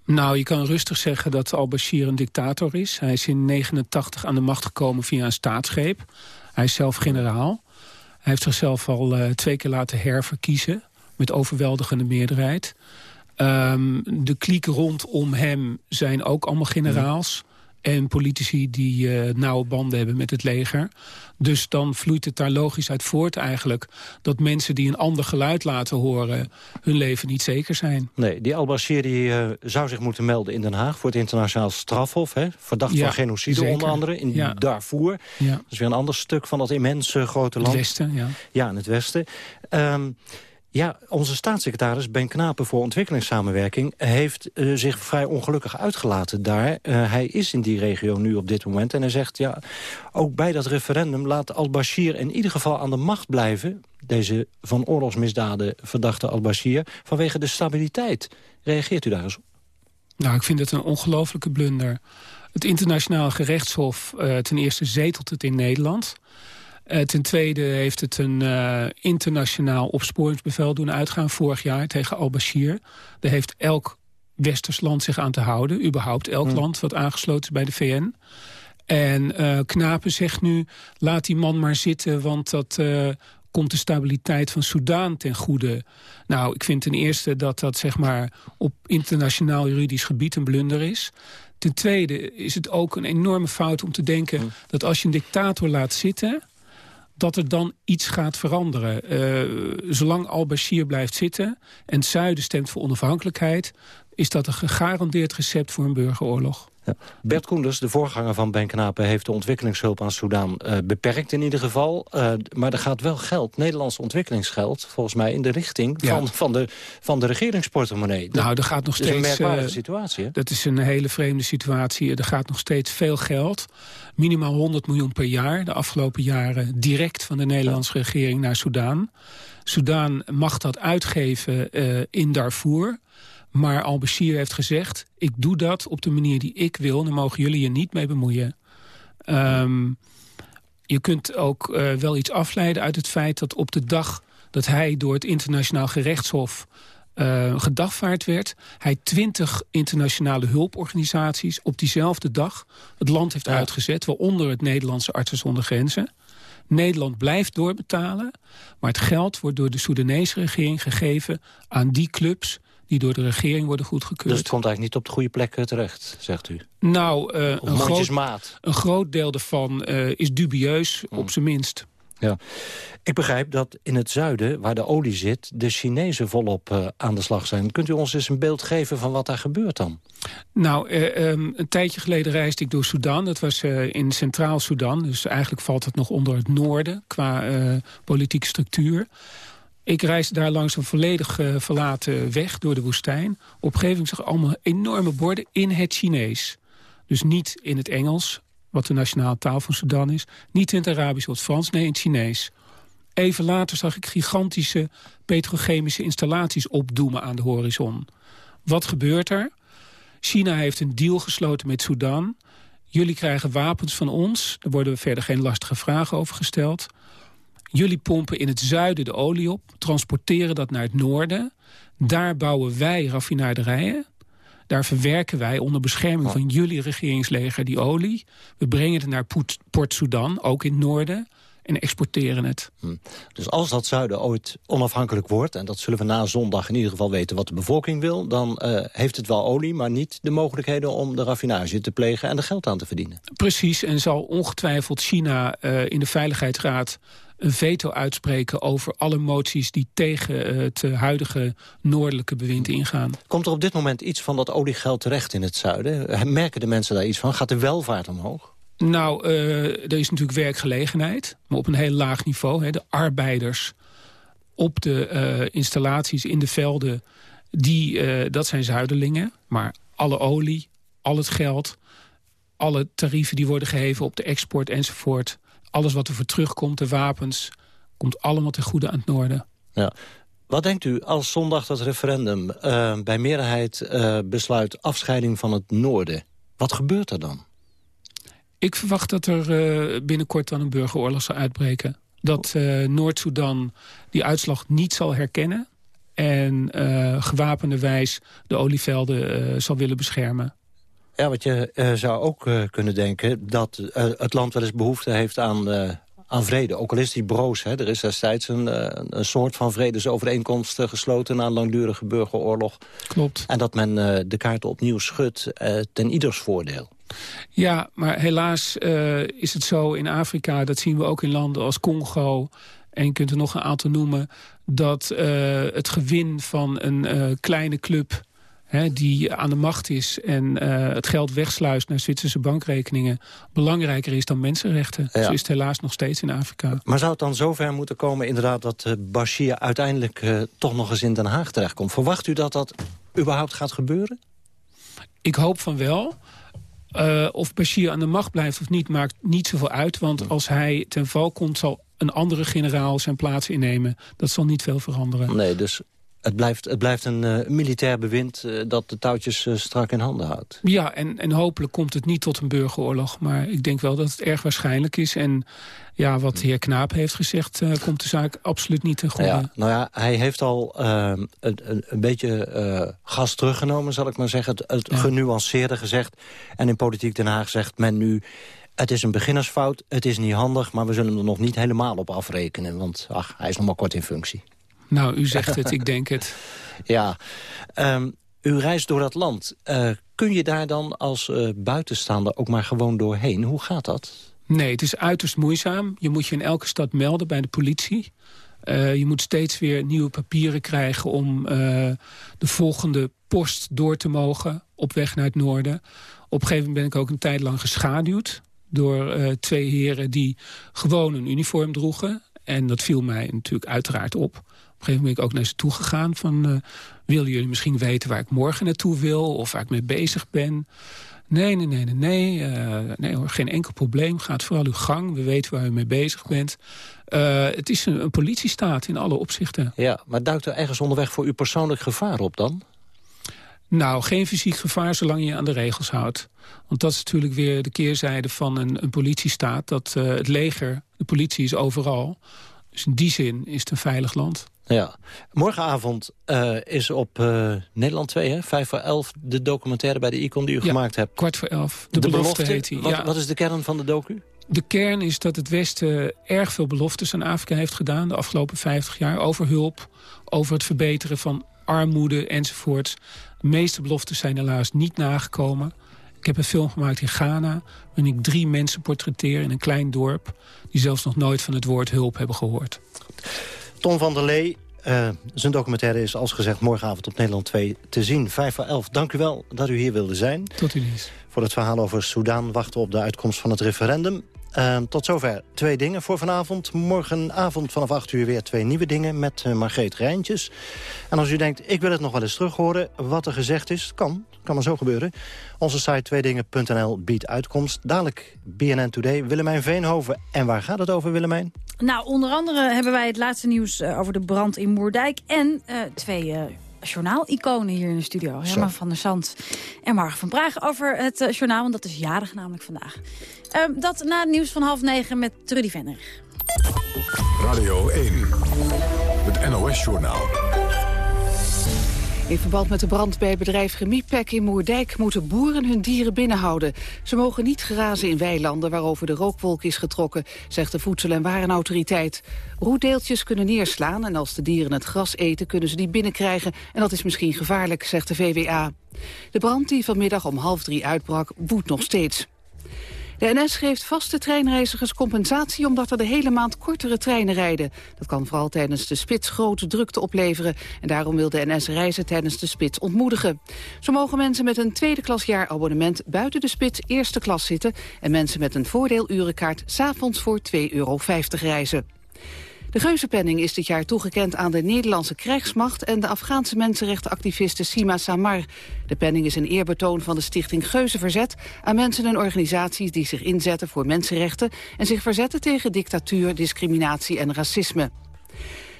Speaker 11: Nou, je kan rustig zeggen dat al-Bashir een dictator is. Hij is in 89 aan de macht gekomen via een staatsgreep. Hij is zelf generaal. Hij heeft zichzelf al twee keer laten herverkiezen... met overweldigende meerderheid. Um, de kliek rondom hem zijn ook allemaal generaals. En politici die uh, nauwe banden hebben met het leger. Dus dan vloeit het daar logisch uit voort eigenlijk... dat mensen die een ander geluid laten horen... hun leven niet zeker zijn.
Speaker 9: Nee, die al-Bashir uh, zou zich moeten melden in Den Haag... voor het internationaal strafhof. Hè? Verdacht van genocide zeker. onder andere in ja. Darfur. Ja. Dat is weer een ander stuk van dat immense grote land.
Speaker 11: Het westen, ja.
Speaker 9: Ja, in het westen. Um, ja, onze staatssecretaris Ben Knapen voor ontwikkelingssamenwerking... heeft uh, zich vrij ongelukkig uitgelaten daar. Uh, hij is in die regio nu op dit moment. En hij zegt, ja, ook bij dat referendum laat al-Bashir in ieder geval aan de macht blijven... deze van oorlogsmisdaden verdachte al-Bashir... vanwege de stabiliteit. Reageert u daar eens op?
Speaker 11: Nou, ik vind het een ongelofelijke blunder. Het internationaal gerechtshof uh, ten eerste zetelt het in Nederland... Uh, ten tweede heeft het een uh, internationaal opsporingsbevel doen uitgaan vorig jaar tegen al-Bashir. Daar heeft elk westers land zich aan te houden. Überhaupt elk hmm. land wat aangesloten is bij de VN. En uh, Knapen zegt nu, laat die man maar zitten, want dat komt de stabiliteit van Soudaan ten goede. Nou, ik vind ten eerste dat dat zeg maar op internationaal juridisch gebied een blunder is. Ten tweede is het ook een enorme fout om te denken... Hmm. dat als je een dictator laat zitten dat er dan iets gaat veranderen. Uh, zolang al-Bashir blijft zitten en het zuiden stemt voor onafhankelijkheid... is dat een gegarandeerd recept voor een burgeroorlog.
Speaker 9: Bert Koenders, de voorganger van Ben Knapen... heeft de ontwikkelingshulp aan Soudaan uh, beperkt in ieder geval. Uh, maar er gaat wel geld, Nederlands ontwikkelingsgeld... volgens mij in de richting ja. van, van, de, van de regeringsportemonnee.
Speaker 11: Nou, er gaat nog steeds...
Speaker 9: Dat is een merkwaardige situatie. Hè?
Speaker 11: Dat is een hele vreemde situatie. Er gaat nog steeds veel geld. Minimaal 100 miljoen per jaar. De afgelopen jaren direct van de Nederlandse ja. regering naar Soudaan. Soudaan mag dat uitgeven uh, in Darfur... Maar al-Bashir heeft gezegd, ik doe dat op de manier die ik wil. Dan mogen jullie je niet mee bemoeien. Um, je kunt ook uh, wel iets afleiden uit het feit dat op de dag... dat hij door het internationaal gerechtshof uh, gedagvaard werd... hij twintig internationale hulporganisaties op diezelfde dag... het land heeft ja. uitgezet, waaronder het Nederlandse Artsen zonder Grenzen... Nederland blijft doorbetalen, maar het geld wordt door de Soedanese regering gegeven aan die clubs die door de regering worden goedgekeurd.
Speaker 9: Dus het komt eigenlijk niet op de goede plek eh, terecht, zegt u?
Speaker 11: Nou, uh, een, groot, een groot deel daarvan uh, is dubieus, hmm. op zijn minst.
Speaker 9: Ja. Ik begrijp dat in het zuiden, waar de olie zit... de Chinezen volop uh, aan de slag zijn. Kunt u ons eens een beeld geven van wat daar gebeurt dan?
Speaker 11: Nou, uh, um, een tijdje geleden reisde ik door Sudan. Dat was uh, in Centraal Sudan. Dus eigenlijk valt het nog onder het noorden qua politieke structuur. Ik reisde daar langs een volledig uh, verlaten weg door de woestijn. Op een zag allemaal enorme borden in het Chinees. Dus niet in het Engels, wat de nationale taal van Sudan is. Niet in het Arabisch of het Frans, nee in het Chinees. Even later zag ik gigantische petrochemische installaties opdoemen aan de horizon. Wat gebeurt er? China heeft een deal gesloten met Sudan. Jullie krijgen wapens van ons. Daar worden verder geen lastige vragen over gesteld. Jullie pompen in het zuiden de olie op, transporteren dat naar het noorden. Daar bouwen wij raffinaderijen. Daar verwerken wij onder bescherming van jullie regeringsleger die olie. We brengen het naar Port Sudan, ook in het noorden en exporteren het. Hm.
Speaker 9: Dus als dat zuiden ooit onafhankelijk wordt... en dat zullen we na zondag in ieder geval weten wat de bevolking wil... dan uh, heeft het wel olie, maar niet de mogelijkheden om de raffinage te plegen... en er geld aan te verdienen.
Speaker 11: Precies, en zal ongetwijfeld China uh, in de Veiligheidsraad een veto uitspreken over alle moties die tegen het huidige noordelijke bewind ingaan.
Speaker 9: Komt er op dit moment iets van dat oliegeld terecht in het zuiden? Merken de mensen daar iets van? Gaat de welvaart omhoog?
Speaker 11: Nou, uh, er is natuurlijk werkgelegenheid, maar op een heel laag niveau. Hè. De arbeiders op de uh, installaties in de velden, die, uh, dat zijn zuiderlingen. Maar alle olie, al het geld, alle tarieven die worden geheven op de export enzovoort... alles wat er voor terugkomt, de wapens, komt allemaal ten goede aan het noorden.
Speaker 9: Ja. Wat denkt u als zondag dat referendum bij meerderheid besluit afscheiding van het noorden? Wat gebeurt er dan?
Speaker 11: Ik verwacht dat er uh, binnenkort dan een burgeroorlog zal uitbreken. Dat Noord-Soedan die uitslag niet zal herkennen... en gewapende wijs de olievelden zal willen beschermen.
Speaker 9: Ja, wat je zou ook kunnen denken... dat het land wel eens behoefte heeft aan, aan vrede. Ook al is die broos. Hè. Er is destijds een, een soort van vredesovereenkomst gesloten... na een langdurige burgeroorlog.
Speaker 11: Klopt.
Speaker 9: En dat men de kaarten opnieuw schudt ten ieders voordeel.
Speaker 11: Ja, maar helaas is het zo in Afrika... dat zien we ook in landen als Congo... en je kunt er nog een aantal noemen... dat het gewin van een kleine club hè, die aan de macht is... en het geld wegsluist naar Zwitserse bankrekeningen... belangrijker is dan mensenrechten. Ja. Zo is het helaas nog steeds in Afrika.
Speaker 9: Maar zou het dan zover moeten komen inderdaad... dat Bashir uiteindelijk toch nog eens in Den Haag terechtkomt? Verwacht u dat dat überhaupt gaat gebeuren?
Speaker 11: Ik hoop van wel... Uh, of Bashir aan de macht blijft of niet, maakt niet zoveel uit. Want als hij ten val komt, zal een andere generaal zijn plaats innemen. Dat zal niet veel veranderen.
Speaker 9: Nee, dus het blijft, het blijft een uh, militair bewind uh, dat de touwtjes uh, strak in handen houdt.
Speaker 11: Ja, en, en hopelijk komt het niet tot een burgeroorlog. Maar ik denk wel dat het erg waarschijnlijk is. En ja, wat de heer Knaap heeft gezegd, komt de zaak absoluut niet ten goede.
Speaker 9: Ja, nou ja, hij heeft al een, een, een, beetje gas teruggenomen, zal ik maar zeggen. Het, het ja. genuanceerde gezegd. En in Politiek Den Haag zegt men nu... Het is een beginnersfout, het is niet handig... maar we zullen er nog niet helemaal op afrekenen. Want ach, hij is nog maar kort in functie.
Speaker 11: Nou, u zegt het, ik denk het.
Speaker 9: Ja, um, u reist door dat land. Uh, kun je daar dan als uh, buitenstaander ook maar gewoon doorheen? Hoe gaat dat?
Speaker 11: Nee, het is uiterst moeizaam. Je moet je in elke stad melden bij de politie. Uh, je moet steeds weer nieuwe papieren krijgen om de volgende post door te mogen op weg naar het noorden. Op een gegeven moment ben ik ook een tijd lang geschaduwd door twee heren die gewoon een uniform droegen. En dat viel mij natuurlijk uiteraard op gegeven moment ben ik ook naar ze toe gegaan. Van, uh, willen jullie misschien weten waar ik morgen naartoe wil? Of waar ik mee bezig ben? Nee, nee, nee, nee, nee. Uh, nee hoor, geen enkel probleem. Gaat vooral uw gang. We weten waar u mee bezig bent. Uh, het is een, een politiestaat in alle opzichten.
Speaker 9: Ja, maar duikt er ergens onderweg voor u persoonlijk gevaar op dan?
Speaker 11: Nou, geen fysiek gevaar zolang je je aan de regels houdt. Want dat is natuurlijk weer de keerzijde van een, een politiestaat. Dat het leger, de politie is overal. Dus in die zin is het een veilig land.
Speaker 9: Ja. Morgenavond uh, is op uh, Nederland 2, hè? 5 voor 11, de documentaire bij de Icon die u
Speaker 11: ja,
Speaker 9: gemaakt hebt.
Speaker 11: kwart voor 11. De, de belofte, belofte, heet hij.
Speaker 9: Wat, ja. wat is de kern van de docu?
Speaker 11: De kern is dat het Westen erg veel beloftes aan Afrika heeft gedaan... de afgelopen 50 jaar, over hulp, over het verbeteren van armoede enzovoort. De meeste beloftes zijn helaas niet nagekomen. Ik heb een film gemaakt in Ghana... waarin ik drie mensen portretteer in een klein dorp... die zelfs nog nooit van het woord hulp hebben gehoord.
Speaker 9: Tom van der Lee, uh, zijn documentaire is als gezegd morgenavond op Nederland 2 te zien. 5 voor 11. Dank u wel dat u hier wilde zijn.
Speaker 11: Tot u dienst.
Speaker 9: Voor het verhaal over Soudaan wachten we op de uitkomst van het referendum. Ehm, tot zover twee dingen voor vanavond. Morgenavond vanaf 8 uur weer twee nieuwe dingen met uh, Margreet Rijntjes. En als u denkt, ik wil het nog wel eens terug horen wat er gezegd is, kan. Kan maar zo gebeuren. Onze site tweedingen.nl biedt uitkomst. Dadelijk BNN Today, Willemijn Veenhoven. En waar gaat het over, Willemijn?
Speaker 15: Nou, onder andere hebben wij het laatste nieuws uh, over de brand in Moerdijk... en uh, twee journaal-iconen hier in de studio. Herman van der Zand en Margen van Praag over het uh, journaal. Want dat is jarig namelijk vandaag. Uh, dat na het nieuws van half negen met Trudy Venner.
Speaker 3: Radio 1, het NOS-journaal.
Speaker 1: In verband met de brand bij bedrijf Chemiepek in Moerdijk... moeten boeren hun dieren binnenhouden. Ze mogen niet grazen in weilanden waarover de rookwolk is getrokken... zegt de Voedsel- en Warenautoriteit. Roedeeltjes kunnen neerslaan en als de dieren het gras eten... kunnen ze die binnenkrijgen en dat is misschien gevaarlijk, zegt de VWA. De brand die vanmiddag om half drie uitbrak, woedt nog steeds. De NS geeft vaste treinreizigers compensatie omdat er de hele maand kortere treinen rijden. Dat kan vooral tijdens de spits grote drukte opleveren. En daarom wil de NS reizen tijdens de spits ontmoedigen. Zo mogen mensen met een tweede klas jaarabonnement buiten de spits eerste klas zitten. En mensen met een voordeelurenkaart s'avonds voor 2,50 euro reizen. De Geuzenpenning is dit jaar toegekend aan de Nederlandse krijgsmacht... en de Afghaanse mensenrechtenactiviste Sima Samar. De penning is een eerbetoon van de stichting Geuzenverzet... aan mensen en organisaties die zich inzetten voor mensenrechten... en zich verzetten tegen dictatuur, discriminatie en racisme.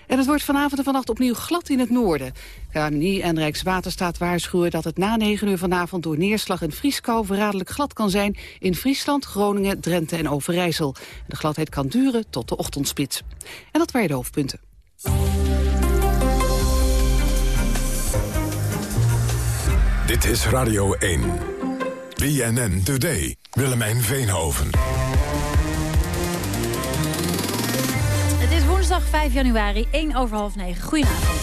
Speaker 1: En het wordt vanavond en vannacht opnieuw glad in het noorden. KNMI en Rijkswaterstaat waarschuwen dat het na 9 uur vanavond... door neerslag en vrieskou verraderlijk glad kan zijn... in Friesland, Groningen, Drenthe en Overijssel. De gladheid kan duren tot de ochtendspits. En dat waren de hoofdpunten.
Speaker 3: Dit is Radio 1. BNN Today. Willemijn Veenhoven.
Speaker 15: Woensdag 5 januari, 1 over half 9. Goedenavond.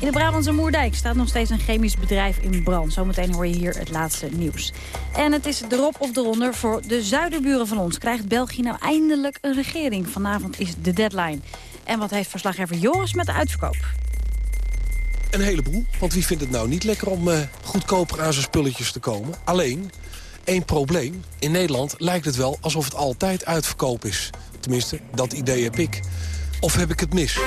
Speaker 15: In de Brabantse Moerdijk staat nog steeds een chemisch bedrijf in brand. Zometeen hoor je hier het laatste nieuws. En het is erop of eronder voor de zuiderburen van ons. Krijgt België nou eindelijk een regering? Vanavond is de deadline. En wat heeft verslaggever Joris met de uitverkoop?
Speaker 16: Een heleboel, want wie vindt het nou niet lekker om uh, goedkoper aan zijn spulletjes te komen? Alleen, één probleem. In Nederland lijkt het wel alsof het altijd uitverkoop is. Tenminste, dat idee heb ik. Of heb ik het mis?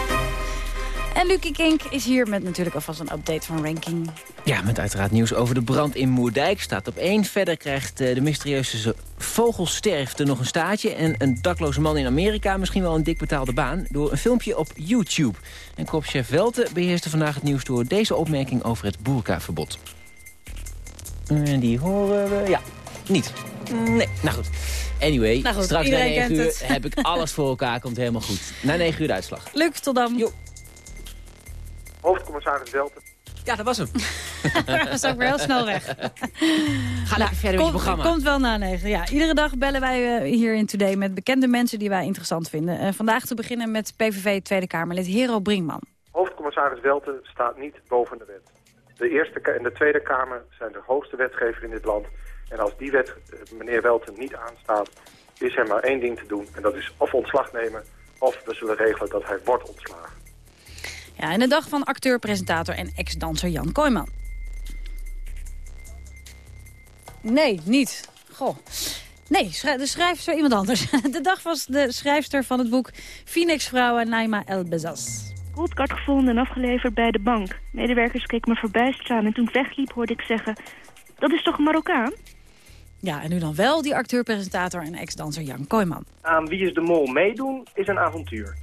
Speaker 15: En Lucie Kink is hier met natuurlijk alvast een update van ranking.
Speaker 17: Ja, met uiteraard nieuws over de brand in Moerdijk. Staat op één. Verder krijgt eh, de mysterieuze vogelsterfte nog een staartje. En een dakloze man in Amerika misschien wel een dik betaalde baan... door een filmpje op YouTube. En kopchef Welte beheerste vandaag het nieuws door deze opmerking over het boerkaverbod. En die horen we... Ja, niet. Nee, nou goed. Anyway,
Speaker 15: nou goed,
Speaker 17: straks na 9 uur het. heb ik alles voor elkaar. Komt helemaal goed. Na 9 uur de uitslag.
Speaker 15: Luc, tot dan. Jo.
Speaker 18: Hoofdcommissaris Delten.
Speaker 17: Ja, dat was hem.
Speaker 15: dat was ook weer heel snel weg.
Speaker 17: Ga lekker verder met je programma.
Speaker 15: Komt wel na negen. Ja, iedere dag bellen wij uh, hier in Today met bekende mensen die wij interessant vinden. Uh, vandaag te beginnen met PVV Tweede Kamerlid Hero Brinkman.
Speaker 18: Hoofdcommissaris Delten staat niet boven de wet. De Eerste en de Tweede Kamer zijn de hoogste wetgever in dit land. En als die wet eh, meneer Welten niet aanstaat, is er maar één ding te doen. En dat is of ontslag nemen, of we zullen regelen dat hij wordt ontslagen.
Speaker 15: Ja, en de dag van acteur, presentator en ex-danser Jan Kooijman. Nee, niet. Goh. Nee, de schrijfster iemand anders. De dag was de schrijfster van het boek Phoenix Vrouwen, Naima El Bezas.
Speaker 19: Goldcard gevonden en afgeleverd bij de bank. Medewerkers keken me verbijsterd aan en toen ik wegliep hoorde ik zeggen... Dat is toch een Marokkaan?
Speaker 15: Ja, en nu dan wel die acteur, presentator en ex-danser Jan Kooijman.
Speaker 18: Aan Wie is de Mol meedoen is een avontuur.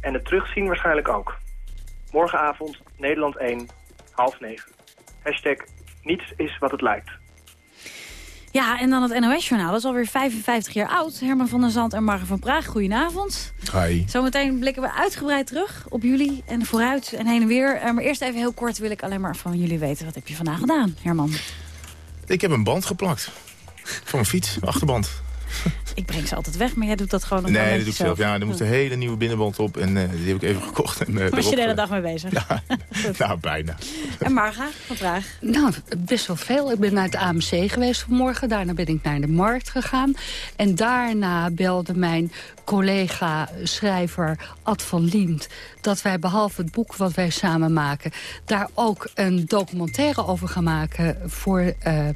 Speaker 18: En het terugzien waarschijnlijk ook. Morgenavond, Nederland 1, half negen. Hashtag niets is wat het lijkt.
Speaker 15: Ja, en dan het NOS-journaal. Dat is alweer 55 jaar oud. Herman van der Zand en Margen van Praag, goedenavond.
Speaker 20: Hi.
Speaker 15: Zometeen blikken we uitgebreid terug op jullie en vooruit en heen en weer. Eh, maar eerst even heel kort wil ik alleen maar van jullie weten. Wat heb je vandaag gedaan, Herman?
Speaker 20: Ik heb een band geplakt. Van een fiets, achterband.
Speaker 15: Ik breng ze altijd weg, maar jij doet dat gewoon
Speaker 20: nog Nee, dat doe ik zelf. Ja, er moest een hele nieuwe binnenband op en uh, die heb ik even gekocht. En, uh,
Speaker 15: Was je de hele dag mee bezig?
Speaker 20: Ja, nou, bijna.
Speaker 15: En Marga, van vraag?
Speaker 21: Nou, best wel veel. Ik ben naar het AMC geweest vanmorgen. Daarna ben ik naar de markt gegaan. En daarna belde mijn collega-schrijver Ad van Liemt... dat wij behalve het boek wat wij samen maken... daar ook een documentaire over gaan maken voor uh, uh,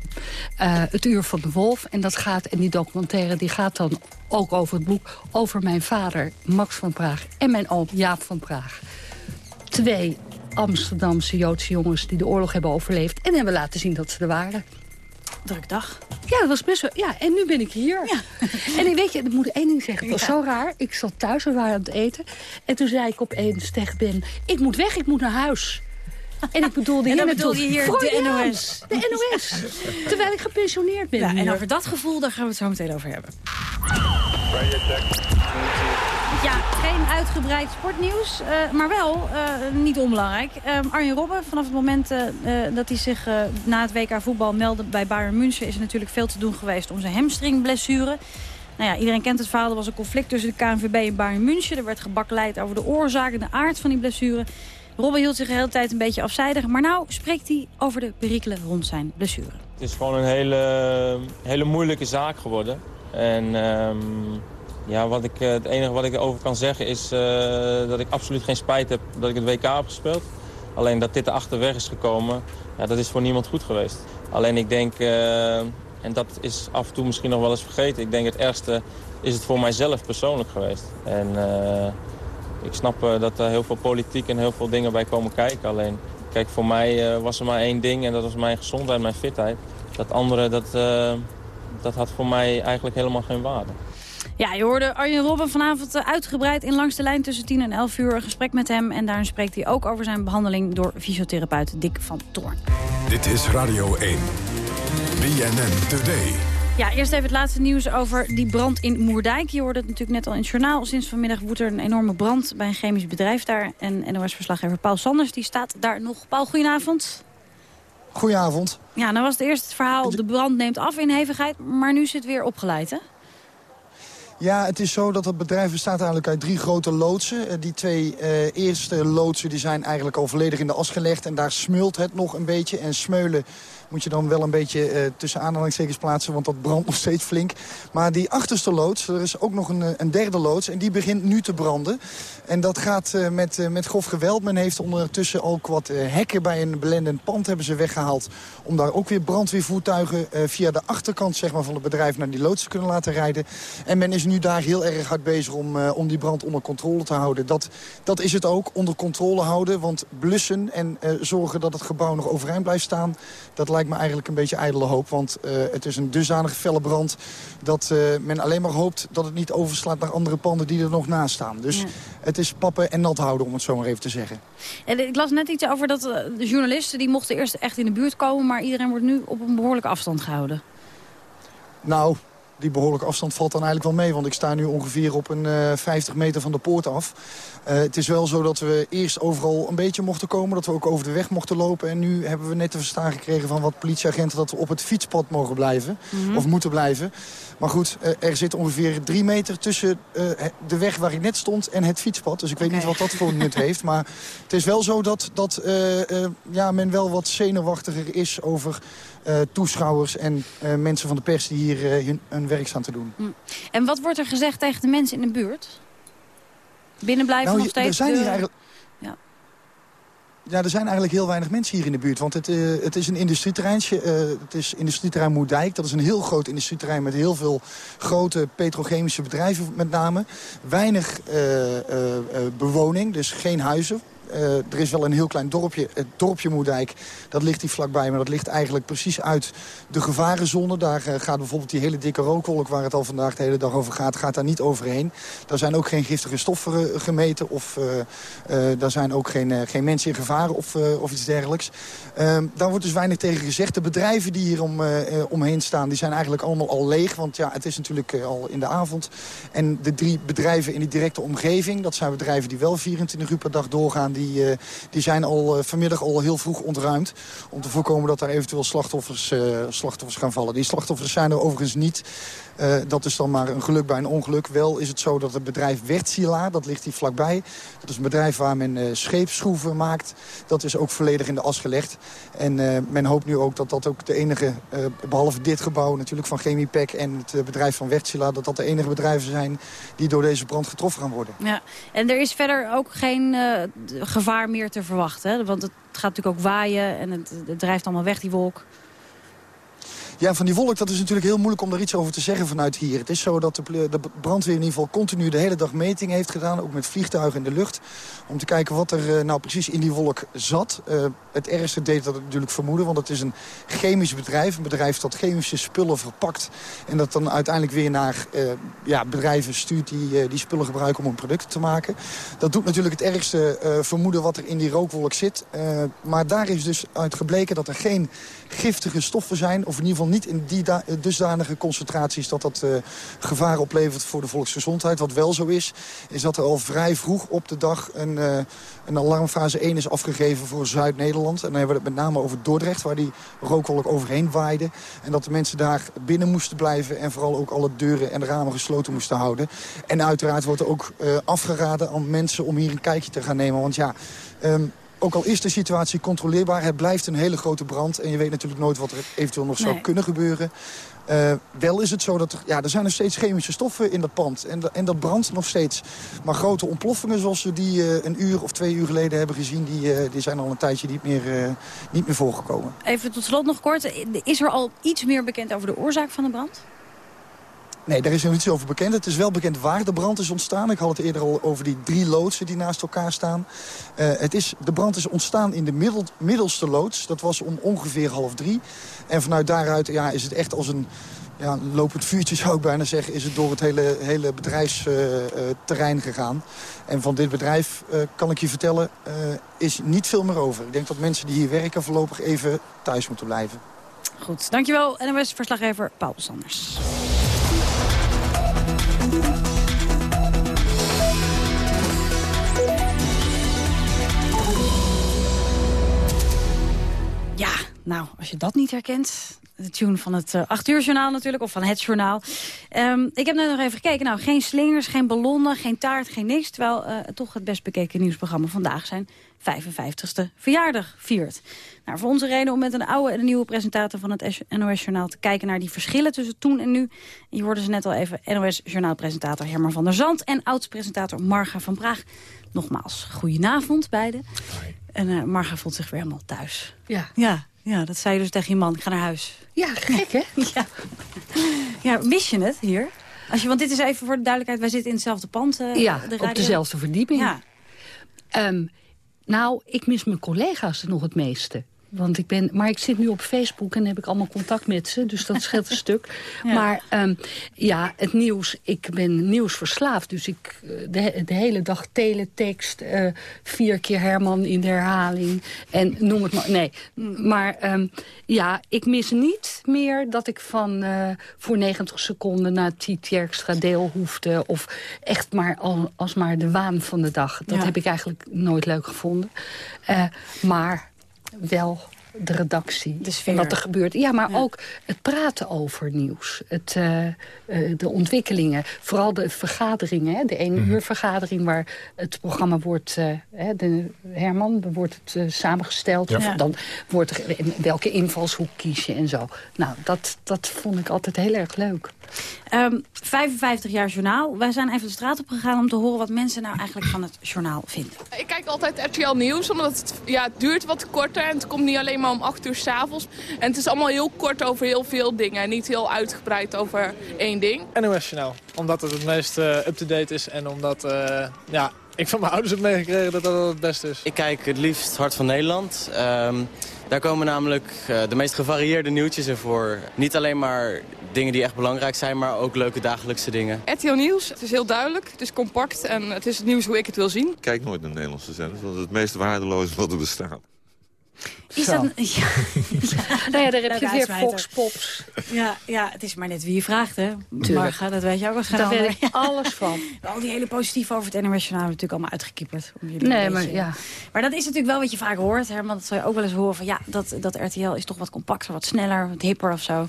Speaker 21: het Uur van de Wolf. En dat gaat, en die documentaire die gaat gaat dan ook over het boek... over mijn vader Max van Praag en mijn oom Jaap van Praag. Twee Amsterdamse Joodse jongens die de oorlog hebben overleefd... en hebben laten zien dat ze er waren.
Speaker 15: Druk dag.
Speaker 21: Ja, dat was best wel... Ja, en nu ben ik hier. Ja. En ik weet je, ik moet één ding zeggen. Het was zo raar. Ik zat thuis, we waren aan het eten. En toen zei ik opeens tegen Ben... Ik moet weg, ik moet naar huis. En ik bedoelde
Speaker 15: en dan bedoelde je hier de NOS.
Speaker 21: De NOS. Terwijl ik gepensioneerd ben.
Speaker 15: Ja, en over dat gevoel, daar gaan we het zo meteen over hebben. Ja, geen uitgebreid sportnieuws, uh, maar wel uh, niet onbelangrijk. Uh, Arjen Robben, vanaf het moment dat hij zich na het WK voetbal meldde bij Bayern München... is er natuurlijk veel te doen geweest om zijn hamstringblessure. Nou ja, iedereen kent het verhaal. Er was een conflict tussen de KNVB en Bayern München. Er werd gebakleid over de oorzaak en de aard van die blessure. Robben hield zich de hele tijd een beetje afzijdig. Maar nou spreekt hij over de perikelen rond zijn blessure.
Speaker 22: Het is gewoon een hele, hele moeilijke zaak geworden. En... Um ja, wat ik, het enige wat ik erover kan zeggen is uh, dat ik absoluut geen spijt heb dat ik het WK heb gespeeld. Alleen dat dit achterweg is gekomen, ja, dat is voor niemand goed geweest. Alleen ik denk, uh, en dat is af en toe misschien nog wel eens vergeten... ik denk het ergste is het voor mijzelf persoonlijk geweest. En ik snap dat er heel veel politiek en heel veel dingen bij komen kijken. Alleen, kijk, voor mij was er maar één ding en dat was mijn gezondheid, mijn fitheid. Dat andere, dat, dat had voor mij eigenlijk helemaal geen waarde.
Speaker 15: Ja, je hoorde Arjen Robben vanavond eh, uitgebreid in Langs de Lijn tussen 10 en 11 uur een gesprek met hem. En daarin spreekt hij ook over zijn behandeling door fysiotherapeut Dick van Toorn.
Speaker 3: Dit is Radio 1. BNN Today.
Speaker 15: Ja, eerst even het laatste nieuws over die brand in Moerdijk. Je hoorde het natuurlijk net al in het journaal. Sinds vanmiddag woedt er een enorme brand bij een chemisch bedrijf daar. En NOS-verslaggever Paul Sanders die staat daar nog. Paul, goedenavond.
Speaker 23: Goedenavond.
Speaker 15: Ja, nou was het eerst het verhaal, de brand neemt af in hevigheid. Maar nu is het weer opgeleid, hè?
Speaker 23: Ja, het is zo dat het bedrijf bestaat eigenlijk uit drie grote loodsen. Eh, die twee uh, eerste loodsen die zijn eigenlijk al volledig in de as gelegd. En daar smult het nog een beetje. En smeulen moet je dan wel een beetje uh, tussen aanhalingstekens plaatsen, want dat brandt nog steeds flink. Maar die achterste loods, er is ook nog een, een derde loods en die begint nu te branden. En dat gaat uh, met, uh, met grof geweld. Men heeft ondertussen ook wat hekken bij een belendend pand hebben ze weggehaald. Om daar ook weer brandweervoertuigen via de achterkant zeg maar, van het bedrijf naar die loods te kunnen laten rijden. En men is nu daar heel erg hard bezig om, om die brand onder controle te houden. Dat, dat is het ook, onder controle houden. Want blussen en zorgen dat het gebouw nog overeind blijft staan, dat lijkt lijkt me eigenlijk een beetje ijdele hoop. Want uh, het is een dusdanige felle brand dat uh, men alleen maar hoopt dat het niet overslaat naar andere panden die er nog naast staan. Dus ja. het is pappen en nat houden om het zo maar even te zeggen.
Speaker 15: En ik las net iets over dat uh, de journalisten die mochten eerst echt in de buurt komen. Maar iedereen wordt nu op een behoorlijke afstand gehouden.
Speaker 23: Nou, die behoorlijke afstand valt dan eigenlijk wel mee. Want ik sta nu ongeveer op een uh, 50 meter van de poort af. Uh, het is wel zo dat we eerst overal een beetje mochten komen. Dat we ook over de weg mochten lopen. En nu hebben we net te verstaan gekregen van wat politieagenten... dat we op het fietspad mogen blijven. Mm -hmm. Of moeten blijven. Maar goed, uh, er zit ongeveer drie meter tussen de weg waar ik net stond en het fietspad. Dus ik weet okay. niet wat dat voor nut heeft. Maar het is wel zo dat, dat ja, men wel wat zenuwachtiger is over... Uh, toeschouwers en uh, mensen van de pers die hier uh, hun, hun, werk staan te doen.
Speaker 15: Mm. En wat wordt er gezegd tegen de mensen in de buurt? Binnen blijven
Speaker 23: nou,
Speaker 15: nog steeds?
Speaker 23: Er zijn hier eigenlijk... Ja. Ja, er zijn eigenlijk heel weinig mensen hier in de buurt. Want het, uh, het is een industrieterreintje. Uh, het is industrieterrein Moerdijk. Dat is een heel groot industrieterrein met heel veel grote petrochemische bedrijven met name. Weinig uh, bewoning, dus geen huizen. Uh, er is wel een heel klein dorpje, het dorpje Moerdijk. Dat ligt hier vlakbij, maar dat ligt eigenlijk precies uit de gevarenzone. Daar uh, gaat bijvoorbeeld die hele dikke rookwolk waar het al vandaag de hele dag over gaat, gaat daar niet overheen. Daar zijn ook geen giftige stoffen gemeten of daar zijn ook geen, geen mensen in gevaar of, of iets dergelijks. Ehm, daar wordt dus weinig tegen gezegd. De bedrijven die hier om, omheen staan, die zijn eigenlijk allemaal al leeg. Want ja, het is natuurlijk al in de avond. En de drie bedrijven in die directe omgeving, dat zijn bedrijven die wel 24 uur per dag doorgaan uh, die zijn al uh, vanmiddag al heel vroeg ontruimd. Om te voorkomen dat daar eventueel slachtoffers, uh, slachtoffers gaan vallen. Die slachtoffers zijn er overigens niet. Dat is dan maar een geluk bij een ongeluk. Wel is het zo dat het bedrijf Wertsila, dat ligt hier vlakbij. Dat is een bedrijf waar men uh, maakt. Dat is ook volledig in de as gelegd. En men hoopt nu ook dat dat ook de enige, behalve dit gebouw natuurlijk van Chemipec en het bedrijf van Wertsila... dat dat de enige bedrijven zijn die door deze brand getroffen gaan worden.
Speaker 15: Ja, en er is verder ook geen gevaar meer te verwachten. Want het gaat natuurlijk ook waaien en het, het drijft allemaal weg, die wolk.
Speaker 23: Ja, van die wolk, dat is natuurlijk heel moeilijk om daar iets over te zeggen vanuit hier. Het is zo dat de, brandweer in ieder geval continu de hele dag metingen heeft gedaan. Ook met vliegtuigen in de lucht. Om te kijken wat er uh, nou precies in die wolk zat. Uh, het ergste deed dat natuurlijk vermoeden. Want het is een chemisch bedrijf. Een bedrijf dat chemische spullen verpakt. En dat dan uiteindelijk weer naar uh, ja, bedrijven stuurt die die spullen gebruiken om een product te maken. Dat doet natuurlijk het ergste vermoeden wat er in die rookwolk zit. maar daar is dus uit gebleken dat er geen giftige stoffen zijn. Of in ieder geval niet in die dusdanige concentraties dat dat uh, gevaar oplevert voor de volksgezondheid. Wat wel zo is, is dat er al vrij vroeg op de dag een, uh, een alarmfase 1 is afgegeven voor Zuid-Nederland. En dan hebben we het met name over Dordrecht, waar die rookwolk overheen waaide. En dat de mensen daar binnen moesten blijven en vooral ook alle deuren en ramen gesloten moesten houden. En uiteraard wordt er ook afgeraden aan mensen om hier een kijkje te gaan nemen. Want ja... Um, ook al is de situatie controleerbaar, het blijft een hele grote brand. En je weet natuurlijk nooit wat er eventueel nog zou kunnen gebeuren. Uh, wel is het zo dat er, ja, er zijn nog steeds chemische stoffen in dat pand. En, en dat brandt nog steeds. Maar grote ontploffingen zoals we die uh, een uur of twee uur geleden hebben gezien... die, uh, die zijn al een tijdje niet meer, niet meer voorgekomen.
Speaker 15: Even tot slot nog kort. Is er al iets meer bekend over de oorzaak van de brand?
Speaker 23: Nee, daar is nog niets over bekend. Het is wel bekend waar de brand is ontstaan. Ik had het eerder al over die drie loodsen die naast elkaar staan. Uh, het is, de brand is ontstaan in de middel, middelste loods. Dat was om ongeveer half drie. En vanuit daaruit ja, is het echt als een ja, lopend vuurtje, zou ik bijna zeggen... is het door het hele, hele bedrijfsterrein uh, gegaan. En van dit bedrijf, uh, kan ik je vertellen, is niet veel meer over. Ik denk dat mensen die hier werken voorlopig even thuis moeten blijven.
Speaker 15: Goed, dankjewel. NOS-verslaggever Paul Sanders. Ja, nou, als je dat niet herkent... de tune van het uh, 8 uur journaal natuurlijk, of van het journaal. Um, ik heb net nog even gekeken. Nou, geen slingers, geen ballonnen, geen taart, geen niks. Terwijl uh, toch het best bekeken nieuwsprogramma vandaag zijn 55ste verjaardag viert. Nou, voor onze reden om met een oude en een nieuwe presentator van het NOS-journaal te kijken naar die verschillen tussen toen en nu. En je hoorde ze net al even NOS-journaalpresentator Herman van der Zand en oud-presentator Marga van Praag. Nogmaals, goedenavond beiden. En uh, Marga voelt zich weer helemaal thuis.
Speaker 21: Ja.
Speaker 15: Ja, ja, dat zei je dus tegen je man. Ik ga naar huis.
Speaker 21: Ja, gek hè?
Speaker 15: ja. ja, mis je het hier? Als je, want dit is even voor de duidelijkheid, wij zitten in hetzelfde pand. Uh,
Speaker 21: ja,
Speaker 15: de
Speaker 21: op dezelfde verdieping. Ja. Um, nou, ik mis mijn collega's nog het meeste. Want ik ben, maar ik zit nu op Facebook en heb ik allemaal contact met ze. Dus dat scheelt een stuk. Ja. Maar um, ja, het nieuws. Ik ben nieuwsverslaafd. Dus ik de, de hele dag teletext. Uh, vier keer Herman in de herhaling. En noem het maar. Nee. Maar um, ja, ik mis niet meer dat ik van uh, voor 90 seconden naar Tiet extra deel hoefde. Of echt maar al, als maar de waan van de dag. Dat ja. heb ik eigenlijk nooit leuk gevonden. Uh, maar wel de redactie.
Speaker 15: en
Speaker 21: wat er gebeurt. Ja, maar ja. ook het praten over nieuws. Het, uh, uh, de ontwikkelingen. Vooral de vergaderingen. Hè, de ene mm -hmm. uur vergadering waar het programma wordt... Uh, de, Herman, wordt het samengesteld. Ja. Of dan wordt er, welke invalshoek kies je en zo. Nou, dat, dat vond ik altijd heel erg leuk.
Speaker 15: Um, 55 jaar journaal. Wij zijn even de straat op gegaan om te horen wat mensen nou eigenlijk van het journaal vinden.
Speaker 24: Ik kijk altijd RTL Nieuws, omdat het, ja, het duurt wat korter. En het komt niet alleen maar om 8 uur s'avonds. En het is allemaal heel kort over heel veel dingen. En niet heel uitgebreid over één ding.
Speaker 25: NOS Journaal, omdat het het meest uh, up-to-date is. En omdat, uh, ja, ik van mijn ouders heb meegekregen dat dat het beste is.
Speaker 26: Ik kijk het liefst Hart van Nederland. Um, daar komen namelijk uh, de meest gevarieerde nieuwtjes in voor. Niet alleen maar dingen die echt belangrijk zijn, maar ook leuke dagelijkse dingen.
Speaker 24: RTL Nieuws, het is heel duidelijk, het is compact en het is het nieuws hoe ik het wil zien. Ik
Speaker 27: kijk nooit naar Nederlandse zenders, want het is het meest waardeloze wat er bestaat.
Speaker 15: Is dat een, ja.
Speaker 21: ja. nou ja, daar heb je weer Fox Pops.
Speaker 15: Ja, ja, het is maar net wie je vraagt, hè. Marga, dat weet je ook waarschijnlijk.
Speaker 21: Daar weet ik alles van.
Speaker 15: Al die hele positieve over het NRS Journaal natuurlijk allemaal uitgekieperd. Om
Speaker 21: jullie nee, maar ja.
Speaker 15: Maar dat is natuurlijk wel wat je vaak hoort, hè. Want dat zal je ook wel eens horen van, ja, dat, dat RTL is toch wat compacter, wat sneller, wat hipper of zo.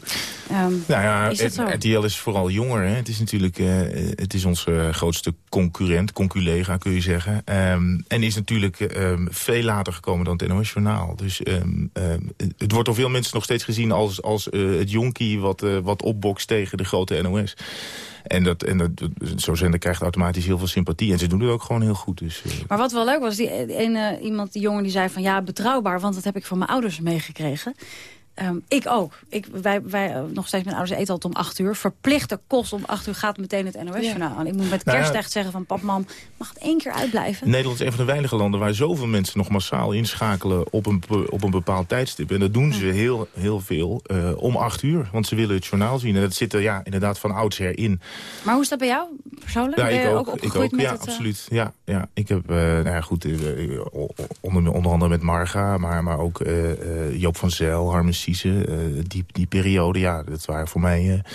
Speaker 15: Um,
Speaker 20: nou ja, is zo? RTL is vooral jonger, hè. Het is natuurlijk, uh, het is onze grootste concurrent, conculega kun je zeggen. Um, en is natuurlijk um, veel later gekomen dan het NOS Journaal. Dus um, um, het wordt door veel mensen nog steeds gezien als, als uh, het jonkie wat, uh, wat opbokst tegen de grote NOS. En, dat, en dat, zo'n zender krijgt automatisch heel veel sympathie. En ze doen het ook gewoon heel goed. Dus, uh...
Speaker 15: Maar wat wel leuk was, die iemand, die jongen die zei van ja, betrouwbaar. Want dat heb ik van mijn ouders meegekregen. Ehm, ik ook. Ik, wij, wij, uh, nog steeds mijn ouders eten altijd om acht uur. Verplichte kost om acht uur gaat meteen het NOS-journaal aan. Ik moet met
Speaker 20: Nou
Speaker 15: kerst
Speaker 20: ja.
Speaker 15: echt zeggen van... pap, mam, mag het één keer uitblijven?
Speaker 20: Nederland is een van de weinige landen waar zoveel mensen nog massaal inschakelen op een, op een bepaald tijdstip. En dat doen ze heel, heel veel eh, om acht uur, want ze willen het journaal zien. En dat zit er ja, inderdaad van oudsher in.
Speaker 15: Maar hoe is dat bij jou persoonlijk?
Speaker 20: Ja,
Speaker 15: ben
Speaker 20: ik ook. ik ook
Speaker 15: met
Speaker 20: ja,
Speaker 15: het, eh,
Speaker 20: absoluut. Ja, ja, ik heb, eh, nou ja, goed, eh, eh, onder, onder andere met Marga, maar, maar ook eh, eh, Joop van Zijl, Harmen Siese, eh, die, die periode, ja, dat waren voor mij, eh,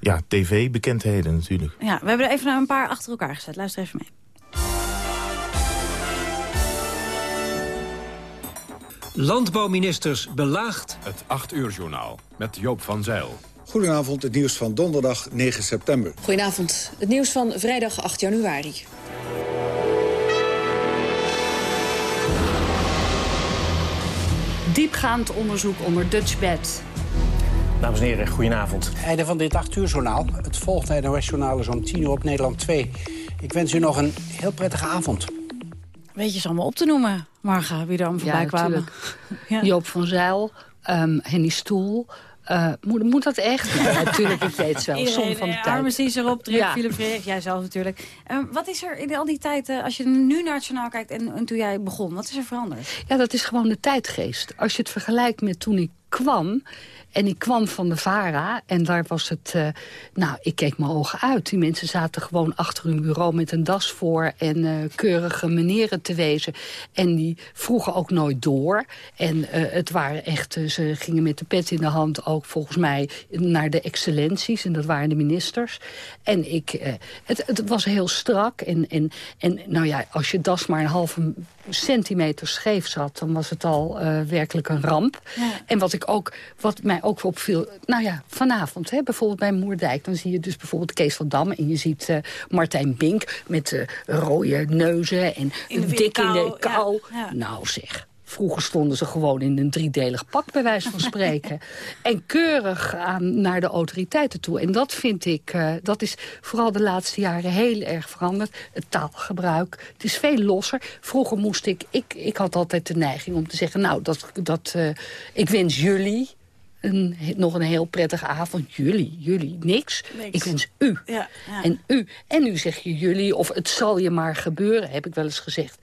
Speaker 20: ja, tv-bekendheden natuurlijk.
Speaker 15: Ja, we hebben er even een paar achter elkaar gezet. Luister even mee.
Speaker 28: Landbouwministers belaagd.
Speaker 3: Het 8 uur journaal met Joop van Zeil.
Speaker 29: Goedenavond, het nieuws van donderdag 9 september.
Speaker 30: Goedenavond. Het nieuws van vrijdag 8 januari.
Speaker 21: Diepgaand onderzoek onder Dutchbed.
Speaker 31: Dames en heren, goedenavond. Einde van dit 8 uur journaal. Het volgende NOS-journaal is om 10 uur op Nederland 2. Ik wens u nog een heel prettige avond.
Speaker 15: Weet je ze allemaal op te noemen, Marga, wie er allemaal voorbij kwamen?
Speaker 21: natuurlijk. Joop van Zijl, ehm Henny Stoel. Eh, moet, moet dat echt? Nee, natuurlijk, ik weet het wel.
Speaker 15: Iedereen,
Speaker 21: Som van de
Speaker 15: eh,
Speaker 21: tijd.
Speaker 15: Armes die erop, Druk,
Speaker 21: Ja.
Speaker 15: Philip Freek, jij zelf natuurlijk. Eh, wat is er in al die tijd, als je nu naar het journaal kijkt en, en toen jij begon, wat is er veranderd?
Speaker 21: Ja, dat is gewoon de tijdgeest. Als je het vergelijkt met toen ik kwam... en ik kwam van de VARA en daar was het... eh, nou, ik keek mijn ogen uit. Die mensen zaten gewoon achter hun bureau met een das voor... en eh, keurige meneren te wezen. En die vroegen ook nooit door. En eh, het waren echt... ze gingen met de pet in de hand ook volgens mij naar de excellenties. En dat waren de ministers. En ik... het, het was heel strak. En, en, en nou ja, als je das maar een halve centimeter scheef zat... dan was het al werkelijk een ramp. En wat, ik ook, wat mij ook opviel... Nou ja, vanavond, hè, bijvoorbeeld bij Moerdijk... dan zie je dus bijvoorbeeld Kees van Dam... en je ziet eh, Martijn Bink met eh, rode neuzen... en
Speaker 15: In de
Speaker 21: dik in de kou.
Speaker 15: ja, ja.
Speaker 21: Nou zeg... Vroeger stonden ze gewoon in een driedelig pak, bij wijze van spreken. en keurig aan, naar de autoriteiten toe. En dat vind ik, eh, dat is vooral de laatste jaren heel erg veranderd. Het taalgebruik, het is veel losser. Vroeger moest ik, ik, ik had altijd de neiging om te zeggen... nou, dat, dat, ik wens jullie een, nog een heel prettige avond. Jullie, jullie, niks.
Speaker 15: Niks.
Speaker 21: Ik wens u.
Speaker 15: Ja, ja.
Speaker 21: En u. En nu zeg je jullie, of het zal je maar gebeuren, heb ik wel eens gezegd.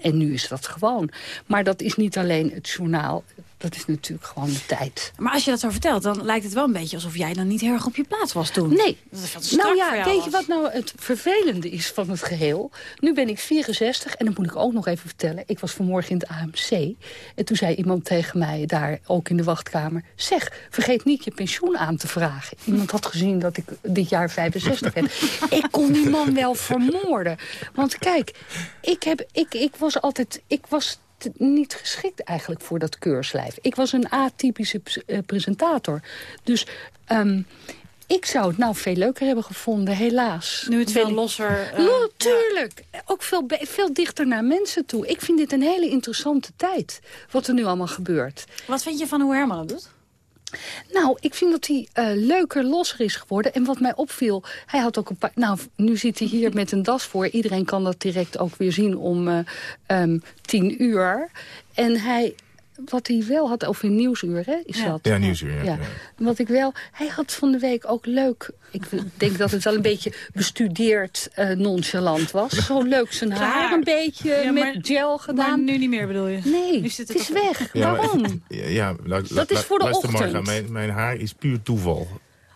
Speaker 21: En nu is dat gewoon. Maar dat is niet alleen het journaal. Dat is natuurlijk gewoon de tijd.
Speaker 15: Maar als je dat zo vertelt, dan lijkt het wel een beetje alsof jij dan niet heel erg op je plaats was toen.
Speaker 21: Nee.
Speaker 15: Dat is veel te strak
Speaker 21: Nou ja, weet je wat nou het vervelende is van het geheel? Nu ben ik 64 en dan moet ik ook nog even vertellen. Ik was vanmorgen in het AMC. En toen zei iemand tegen mij daar, ook in de wachtkamer... zeg, vergeet niet je pensioen aan te vragen. Iemand had gezien dat ik dit jaar 65 ben. ik kon die man wel vermoorden. Want kijk, ik, heb, ik, ik was altijd... Ik was t- niet geschikt eigenlijk voor dat keurslijf. Ik was een atypische eh, presentator. Dus ehm, ik zou het nou veel leuker hebben gevonden, helaas.
Speaker 15: Nu het veel losser... eh,
Speaker 21: Nou, tuurlijk. Ook veel, veel dichter naar mensen toe. Ik vind dit een hele interessante tijd, wat er nu allemaal gebeurt.
Speaker 15: Wat vind je van hoe Herman het doet?
Speaker 21: Nou, ik vind dat hij eh, leuker, losser is geworden. En wat mij opviel, hij had ook een paar... Nou, nu zit hij hier met een das voor. Iedereen kan dat direct ook weer zien om eh, ehm, tien uur. En hij... Wat hij wel had over Nieuwsuur, hè, is
Speaker 20: Ja.
Speaker 21: dat?
Speaker 20: Ja, Nieuwsuur, ja, ja.
Speaker 21: Wat ik wel... Hij had van de week ook leuk... Ik denk dat het wel een beetje bestudeerd eh, nonchalant was. Zo leuk zijn haar
Speaker 15: Klaar.
Speaker 21: een beetje
Speaker 15: Ja, maar-
Speaker 21: met gel gedaan.
Speaker 15: Maar nu niet meer bedoel je?
Speaker 21: Nee,
Speaker 15: Nu zit
Speaker 21: het is weg.
Speaker 20: Maar-
Speaker 21: Waarom?
Speaker 20: Ja,
Speaker 21: Dat is voor de
Speaker 20: luister,
Speaker 21: ochtend.
Speaker 20: Marga, mijn, mijn haar is puur toeval.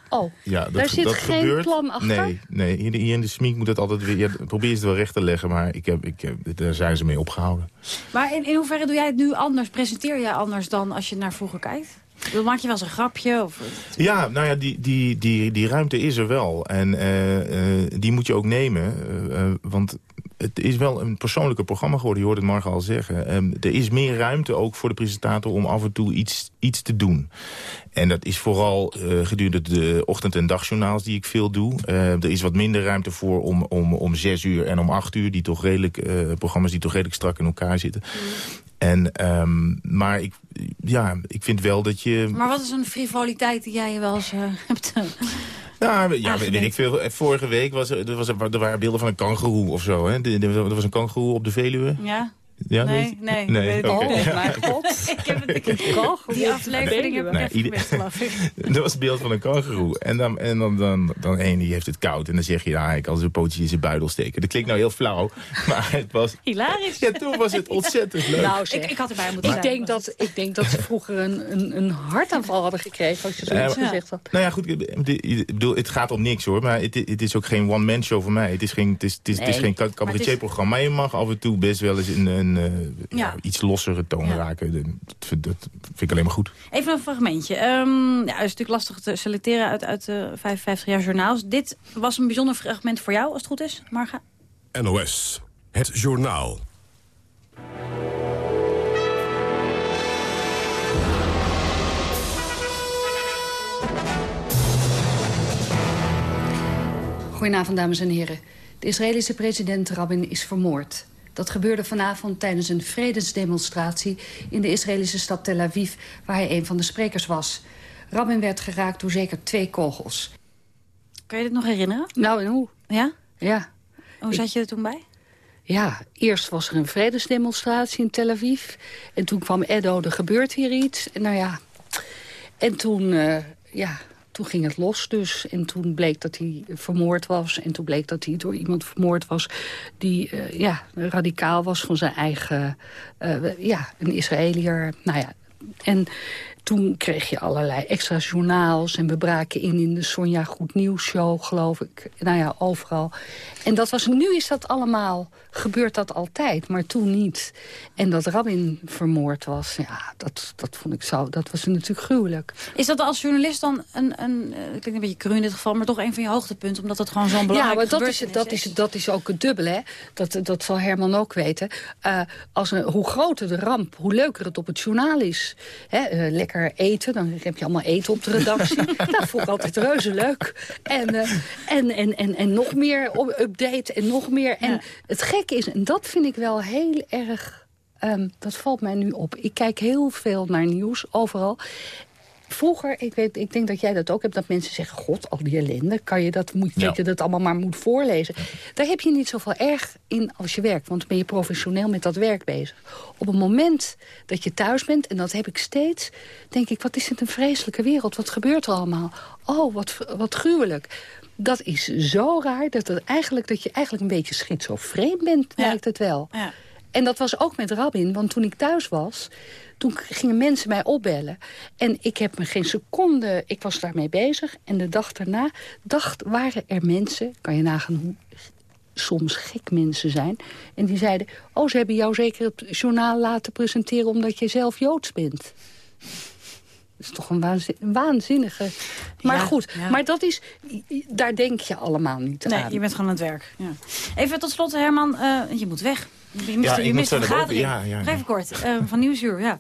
Speaker 21: Oh,
Speaker 20: Ja, dat,
Speaker 21: daar zit
Speaker 20: dat
Speaker 21: geen
Speaker 20: gebeurt.
Speaker 21: plan achter?
Speaker 20: Nee, nee hier, hier in de smink moet het altijd weer... Ja, probeer je het wel recht te leggen, maar ik heb, ik heb, daar zijn ze mee opgehouden.
Speaker 15: Maar in, in hoeverre doe jij het nu anders? Presenteer jij anders dan als je naar vroeger kijkt? Bedoel, Maak je wel eens een grapje? Of...
Speaker 20: Ja, nou ja, die, die, die, die ruimte is er wel. En eh, eh, die moet je ook nemen. eh, eh, want het is wel een persoonlijke programma geworden. Je hoort het Marga al zeggen. Ehm, er is meer ruimte ook voor de presentator om af en toe iets, iets te doen. En dat is vooral eh, gedurende de ochtend- en dagjournaals die ik veel doe. Eh, er is wat minder ruimte voor om, om, om zes uur en om acht uur. Die toch redelijk, eh, programma's die toch redelijk strak in elkaar zitten. En, ehm, maar ik, ja, ik vind wel dat je...
Speaker 15: Maar wat is een frivoliteit die jij wel eens eh, hebt? eh,
Speaker 20: Ja, ja weet ik veel. Vorige week was er, er, was er, er waren beelden van een kangeroe of zo. Hè? Er, er was een kangeroe op de Veluwe.
Speaker 15: ja?
Speaker 20: Ja,
Speaker 15: Nee,
Speaker 20: weet je?
Speaker 15: nee,
Speaker 20: nee.
Speaker 15: ik
Speaker 20: oké.
Speaker 15: niet.
Speaker 20: Ja.
Speaker 15: mijn god. ik heb het ik kan Die aflevering heb ik
Speaker 20: Nee,
Speaker 15: even
Speaker 20: ieder-
Speaker 15: gemist, geloof ik.
Speaker 20: Dat was het beeld van een kangeroe. En dan, en dan, dan, dan één die heeft het koud. En dan zeg je, ja, hij kan zijn pootje in zijn buidel steken. Dat klinkt nou heel flauw, maar het was...
Speaker 15: Hilarisch.
Speaker 20: Ja, toen was het ontzettend leuk.
Speaker 21: Nou, zeg.
Speaker 15: Ik, ik had erbij moeten
Speaker 21: Ik
Speaker 15: zijn.
Speaker 21: denk, dat, ik denk dat ze vroeger een, een, een hartaanval hadden gekregen als je zoiets
Speaker 20: Ja.
Speaker 21: gezegd had.
Speaker 20: Nou ja, goed, ik ik bedoel, het gaat om niks hoor. Maar het, het is ook geen one-man show voor mij. Het is geen, het is, het is, het is
Speaker 21: Nee,
Speaker 20: geen
Speaker 21: maar
Speaker 20: cabaretier-programma. Maar je mag af en toe best wel eens in een eh, ja,
Speaker 15: Ja.
Speaker 20: iets lossere toon
Speaker 15: Ja.
Speaker 20: raken. Dat, vind- dat vind ik alleen maar goed.
Speaker 15: Even een fragmentje. Ehm, ja, het is natuurlijk lastig te selecteren uit, uit de 55 jaar journaals. Dit was een bijzonder fragment voor jou, als het goed is, Marga.
Speaker 3: NOS, het journaal.
Speaker 21: Goedenavond, dames en heren. De Israëlische president Rabin is vermoord. Dat gebeurde vanavond tijdens een vredesdemonstratie... in de Israëlische stad Tel Aviv, waar hij een van de sprekers was. Rabin werd geraakt door zeker twee kogels.
Speaker 15: Kan je dit nog herinneren?
Speaker 21: Nou, en hoe?
Speaker 15: Ja?
Speaker 21: Ja.
Speaker 15: Hoe zat je er toen bij?
Speaker 21: Ja, eerst was er een vredesdemonstratie in Tel Aviv. En toen kwam Edo, er gebeurt hier iets. En nou ja, en toen, eh, ja, toen ging het los dus. En toen bleek dat hij vermoord was. En toen bleek dat hij door iemand vermoord was... die eh, ja, radicaal was van zijn eigen... eh, ja, een Israëliër. Nou ja, en toen kreeg je allerlei extra journaals... en we braken in in de Sonja Goed Nieuws show, geloof ik. Nou ja, overal. En dat was, nu is dat allemaal, gebeurt dat altijd, maar toen niet. En dat Rabin vermoord was, ja, dat, dat vond ik zo... dat was natuurlijk gruwelijk.
Speaker 15: Is dat als journalist dan een, een eh, klinkt een beetje cru in dit geval... maar toch een van je hoogtepunten, omdat het gewoon zo'n
Speaker 21: Ja,
Speaker 15: belangrijk
Speaker 21: maar dat is, dat, is, dat is ook het dubbele, hè. Dat, dat zal Herman ook weten. Eh, als een, hoe groter de ramp, hoe leuker het op het journaal is. Hè, eh, lekker eten, dan heb je allemaal eten op de redactie. dat vond ik altijd reuze leuk. En, eh, en, en, en, en nog meer update en nog meer. En het gekke is, en dat vind ik wel heel erg... ehm, dat valt mij nu op. Ik kijk heel veel naar nieuws, overal. Vroeger, ik, weet, ik denk dat jij dat ook hebt, dat mensen zeggen... God, al die ellende, kan je dat, moet,
Speaker 20: Ja.
Speaker 21: dat je dat allemaal maar moet voorlezen. Daar heb je niet zoveel erg in als je werkt. Want dan ben je professioneel met dat werk bezig. Op het moment dat je thuis bent, en dat heb ik steeds... denk ik, wat is dit een vreselijke wereld? Wat gebeurt er allemaal? Oh, wat, wat gruwelijk. Dat is zo raar dat, het eigenlijk, dat je eigenlijk een beetje schizofreen bent, lijkt het wel.
Speaker 15: Ja.
Speaker 21: En dat was ook met Rabin, want toen ik thuis was... toen gingen mensen mij opbellen. En ik heb me geen seconde... Ik was daarmee bezig. En de dag daarna dacht, waren er mensen... kan je nagaan hoe soms gek mensen zijn... en die zeiden... oh, ze hebben jou zeker het journaal laten presenteren... omdat je zelf Joods bent. Dat is toch een, waanzin- een waanzinnige... Maar
Speaker 15: Ja,
Speaker 21: goed,
Speaker 15: ja.
Speaker 21: maar dat is... daar denk je allemaal niet
Speaker 15: Nee,
Speaker 21: aan.
Speaker 15: je bent gewoon aan het werk. Ja. Even tot slot, Herman, eh, je moet weg. Je mist,
Speaker 20: Ja,
Speaker 15: je mist vergadering.
Speaker 20: Ja, ja,
Speaker 15: Nog even kort, eh, van Nieuwsuur, ja.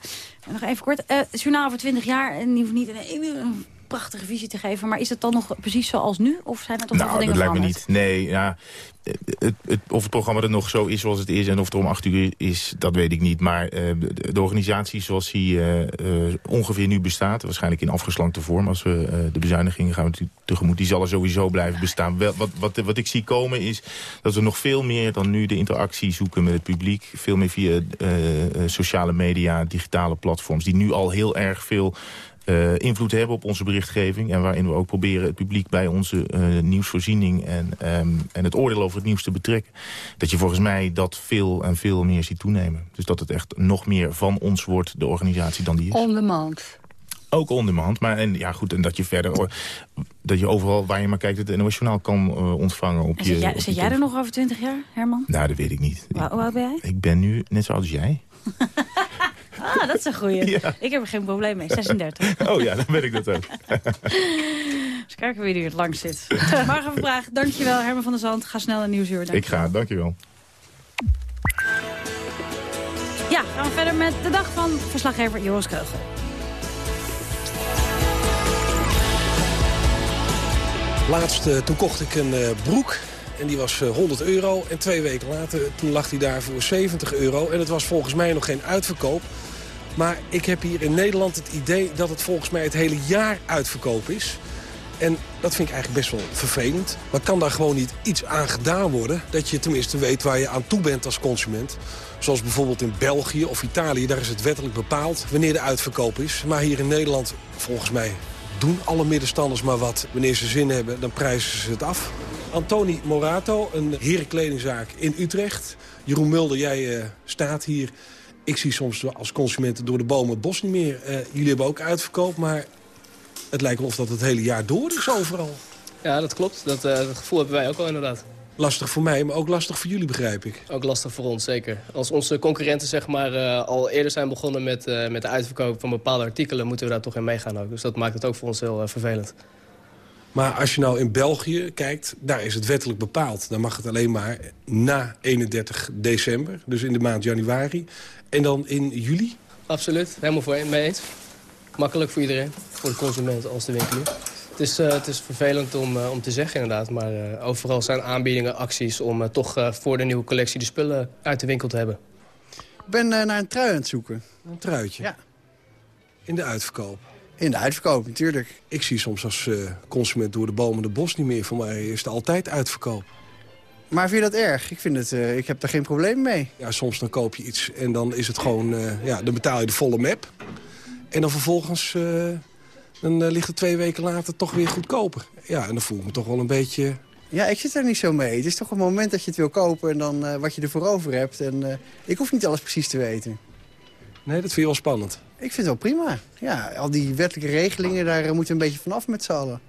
Speaker 15: Nog even kort. Het journaal voor 20 jaar, en die hoeft niet een prachtige visie te geven... maar is het dan nog precies zoals nu? Of zijn er toch nog
Speaker 20: Nou,
Speaker 15: wel
Speaker 20: dat
Speaker 15: dingen
Speaker 20: lijkt me
Speaker 15: veranderd?
Speaker 20: niet. Nee, ja, het, het, of het programma er nog zo is zoals het is... en of het er om acht uur is, dat weet ik niet. Maar eh, de, de organisatie zoals die eh, eh, ongeveer nu bestaat... waarschijnlijk in afgeslankte vorm... als we eh, de bezuinigingen gaan tegemoet... die zal er sowieso blijven bestaan. Wel, wat, wat, wat ik zie komen is dat we nog veel meer dan nu... de interactie zoeken met het publiek. Veel meer via eh, eh, sociale media, digitale platforms... die nu al heel erg veel eh, invloed hebben op onze berichtgeving. En waarin we ook proberen het publiek bij onze eh, nieuwsvoorziening en, ehm, en het oordeel over het nieuws te betrekken. Dat je volgens mij dat veel en veel meer ziet toenemen. Dus dat het echt nog meer van ons wordt, de organisatie, dan die is.
Speaker 21: On demand.
Speaker 20: Ook on demand. Maar en, ja, goed, en dat je verder, dat je overal waar je maar kijkt het NOS Journaal kan eh, ontvangen. Op
Speaker 15: En
Speaker 20: je,
Speaker 15: zit jij,
Speaker 20: op je
Speaker 15: zit jij er nog over 20 jaar, Herman?
Speaker 20: Nou, dat weet ik niet.
Speaker 15: Hoe hoe oud ben jij?
Speaker 20: Ik ben nu net zo oud als jij.
Speaker 15: Ah, dat is een goeie. Ik heb er geen probleem mee, 36.
Speaker 20: Oh ja, dan ben ik dat ook.
Speaker 15: Dus kijken wie er het langst zit. Marga van Praag, dankjewel. Herman van der Zand, ga snel naar Nieuwsuur.
Speaker 20: ik ga, dankjewel.
Speaker 15: Ja, gaan we verder met de dag van verslaggever Joris Kreugel.
Speaker 16: Laatst, eh, toen kocht ik een eh, broek en die was eh, 100 euro. En twee weken later, toen lag die daar voor 70 euro. En het was volgens mij nog geen uitverkoop. Maar ik heb hier in Nederland het idee dat het volgens mij het hele jaar uitverkoop is. En dat vind ik eigenlijk best wel vervelend. Maar kan daar gewoon niet iets aan gedaan worden... dat je tenminste weet waar je aan toe bent als consument? Zoals bijvoorbeeld in België of Italië, daar is het wettelijk bepaald... wanneer de uitverkoop is. Maar hier in Nederland, volgens mij, doen alle middenstanders maar wat. Wanneer ze zin hebben, dan prijzen ze het af. Antoni Morato, een herenkledingzaak in Utrecht. Jeroen Mulder, jij uh, staat hier. Ik zie soms als consument door de bomen het bos niet meer. Uh, jullie hebben ook uitverkoop, maar het lijkt wel of dat het hele jaar door is overal.
Speaker 28: Ja, dat klopt. Dat, uh, dat gevoel hebben wij ook al inderdaad.
Speaker 16: Lastig voor mij, maar ook lastig voor jullie, begrijp ik.
Speaker 28: Ook lastig voor ons, zeker. Als onze concurrenten zeg maar, uh, al eerder zijn begonnen met, met de uitverkoop van bepaalde artikelen... moeten we daar toch in meegaan ook. Dus dat maakt het ook voor ons heel vervelend.
Speaker 16: Maar als je nou in België kijkt, daar is het wettelijk bepaald. Dan mag het alleen maar na 31 december, dus in de maand januari. En dan in juli?
Speaker 28: Absoluut, helemaal voor mee eens. Makkelijk voor iedereen, voor de consument als de winkelier. Het is, uh, het is vervelend om, uh, om te zeggen inderdaad, maar uh, overal zijn aanbiedingen, acties... om toch voor de nieuwe collectie de spullen uit de winkel te hebben.
Speaker 32: Ik ben naar een trui aan het zoeken.
Speaker 16: Een truitje?
Speaker 32: Ja.
Speaker 16: In de uitverkoop?
Speaker 32: In de uitverkoop, natuurlijk.
Speaker 16: Ik zie soms als consument door de bomen de bos niet meer. Voor mij is het altijd uitverkoop.
Speaker 32: Maar vind je dat erg? Ik, vind het, ik heb daar geen probleem mee.
Speaker 16: Ja, soms dan koop je iets en dan is het gewoon... ja, dan betaal je de volle map. En dan vervolgens dan uh, ligt het twee weken later toch weer goedkoper. Ja, en dan voel ik me toch wel een beetje...
Speaker 32: Ja, ik zit er niet zo mee. Het is toch een moment dat je het wil kopen en dan wat je ervoor over hebt. En ik hoef niet alles precies te weten.
Speaker 16: Nee, dat vind je wel spannend?
Speaker 32: Ik vind het wel prima. Ja, al die wettelijke regelingen, daar moeten we een beetje vanaf met z'n allen.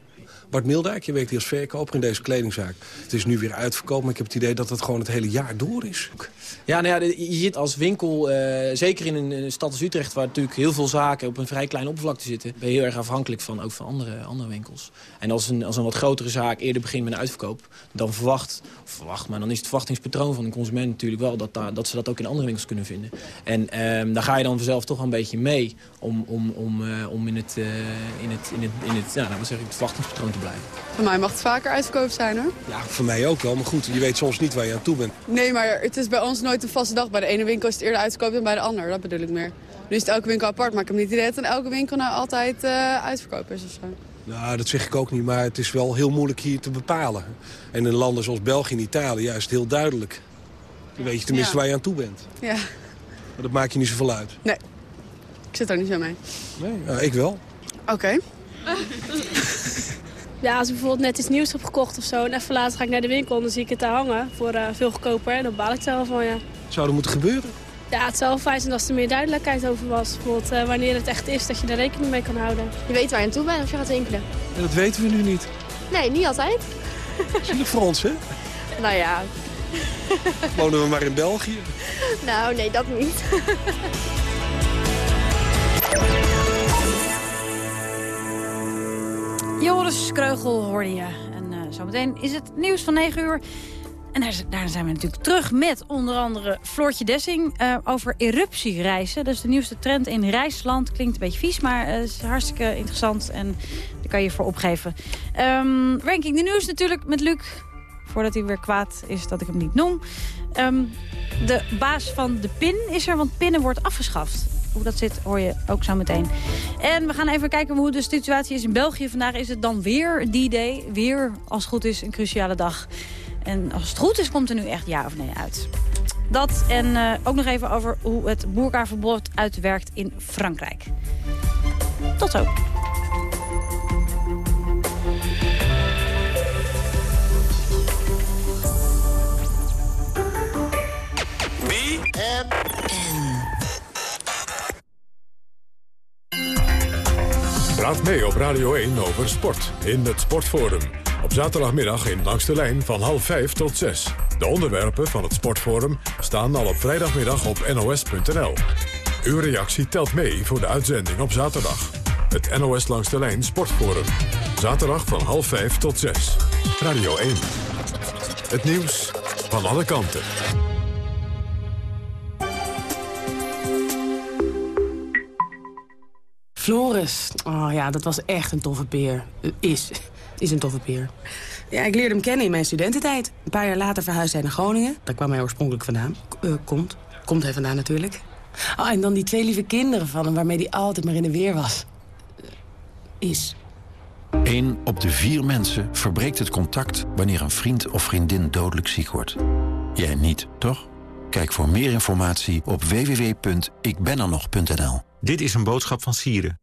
Speaker 16: Bart Mildijk, je werkt hier als verkoper in deze kledingzaak. Het is nu weer uitverkoop, maar ik heb het idee dat het gewoon het hele jaar door is.
Speaker 33: Ja, nou ja, je zit als winkel, uh, zeker in een, een, stad als Utrecht... waar natuurlijk heel veel zaken op een vrij kleine oppervlakte zitten... ben je heel erg afhankelijk van, ook van andere, andere winkels. En als een, als een wat grotere zaak eerder begint met een uitverkoop... dan verwacht, verwacht, maar dan is het verwachtingspatroon van de consument natuurlijk wel... dat, dat ze dat ook in andere winkels kunnen vinden. En uh, daar ga je dan vanzelf toch een beetje mee... om, om, om, uh, om in het, in het, in het, in het, zeg ik, het verwachtingspatroon te blijven.
Speaker 34: Voor mij mag het vaker uitverkoop zijn, hoor.
Speaker 16: Ja, voor mij ook wel. Maar goed, je weet soms niet waar je aan toe bent.
Speaker 34: Nee, maar het is bij ons nooit een vaste dag. Bij de ene winkel is het eerder uitverkoop dan bij de ander. Dat bedoel ik meer. Nu is het elke winkel apart, maar ik heb niet idee dat elke winkel nou altijd uh, uitverkoop is of zo.
Speaker 16: Nou, dat zeg ik ook niet, maar het is wel heel moeilijk hier te bepalen. En in landen zoals België en Italië juist heel duidelijk. Dan weet je tenminste ja. waar je aan toe bent.
Speaker 34: Ja.
Speaker 16: Maar dat maakt je niet zoveel uit.
Speaker 34: Nee, ik zit daar niet zo mee.
Speaker 16: Nee, ik wel.
Speaker 34: Oké. Okay.
Speaker 35: Ja, als ik bijvoorbeeld net iets nieuws heb gekocht of zo... en even later ga ik naar de winkel en dan zie ik het daar hangen voor uh, veel goedkoper... en dan baal ik zelf van, ja.
Speaker 16: Zou er moeten gebeuren?
Speaker 35: Ja, het zou fijn zijn als er meer duidelijkheid over was. Bijvoorbeeld uh, wanneer het echt is, dat je daar rekening mee kan houden.
Speaker 34: Je weet waar je aan toe bent als je gaat winkelen.
Speaker 16: En dat weten we nu niet.
Speaker 34: Nee, niet altijd.
Speaker 16: Zielig voor ons, hè?
Speaker 34: Nou ja.
Speaker 16: Wonen we maar in België?
Speaker 34: Nou, nee, dat niet.
Speaker 15: Joris Kreugel hoorde je. En uh, zometeen is het nieuws van 9 uur. En daar, daar, zijn we natuurlijk terug met onder andere Floortje Dessing uh, over eruptiereizen. Dat is de nieuwste trend in reisland. Klinkt een beetje vies, maar uh, is hartstikke interessant. En daar kan je voor opgeven. Um, ranking de nieuws natuurlijk met Luc. Voordat hij weer kwaad is dat ik hem niet noem. Um, de baas van de PIN is er, want pinnen wordt afgeschaft. Hoe dat zit hoor je ook zo meteen. En we gaan even kijken hoe de situatie is in België. Vandaag is het dan weer die day. Weer, als het goed is, een cruciale dag. En als het goed is, komt er nu echt ja of nee uit. Dat en uh, ook nog even over hoe het boerkaverbod uitwerkt in Frankrijk. Tot zo.
Speaker 3: Praat mee op Radio 1 over sport in het Sportforum. Op zaterdagmiddag in Langs de Lijn van half vijf tot zes. De onderwerpen van het Sportforum staan al op vrijdagmiddag op nos.nl. Uw reactie telt mee voor de uitzending op zaterdag. Het NOS Langs de Lijn Sportforum. Zaterdag van half vijf tot zes. Radio 1. Het nieuws van alle kanten.
Speaker 36: Floris, oh ja, dat was echt een toffe peer. Is, is een toffe peer. Ja, ik leerde hem kennen in mijn studententijd. Een paar jaar later verhuisde hij naar Groningen. Daar kwam hij oorspronkelijk vandaan. Uh, komt. Komt hij vandaan natuurlijk. Oh, en dan die twee lieve kinderen van hem waarmee hij altijd maar in de weer was. Uh, is.
Speaker 27: Eén op de vier mensen verbreekt het contact wanneer een vriend of vriendin dodelijk ziek wordt. Jij niet, toch? Kijk voor meer informatie op www.ikbenernog.nl.
Speaker 37: Dit is een boodschap van Sieren.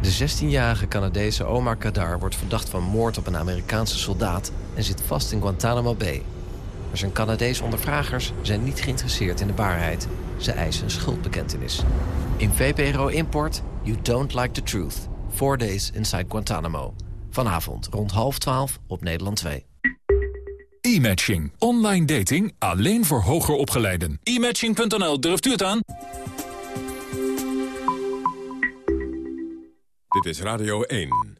Speaker 17: De 16-jarige Canadese Omar Kadar wordt verdacht van moord op een Amerikaanse soldaat... en zit vast in Guantanamo Bay. Maar zijn Canadese ondervragers zijn niet geïnteresseerd in de waarheid. Ze eisen een schuldbekentenis. In VPRO Import, You Don't Like the Truth. Four Days Inside Guantanamo. Vanavond rond half twaalf op Nederland 2.
Speaker 38: E-matching. Online dating alleen voor hoger opgeleiden. E-matching.nl, durft u het aan?
Speaker 3: Dit is Radio 1.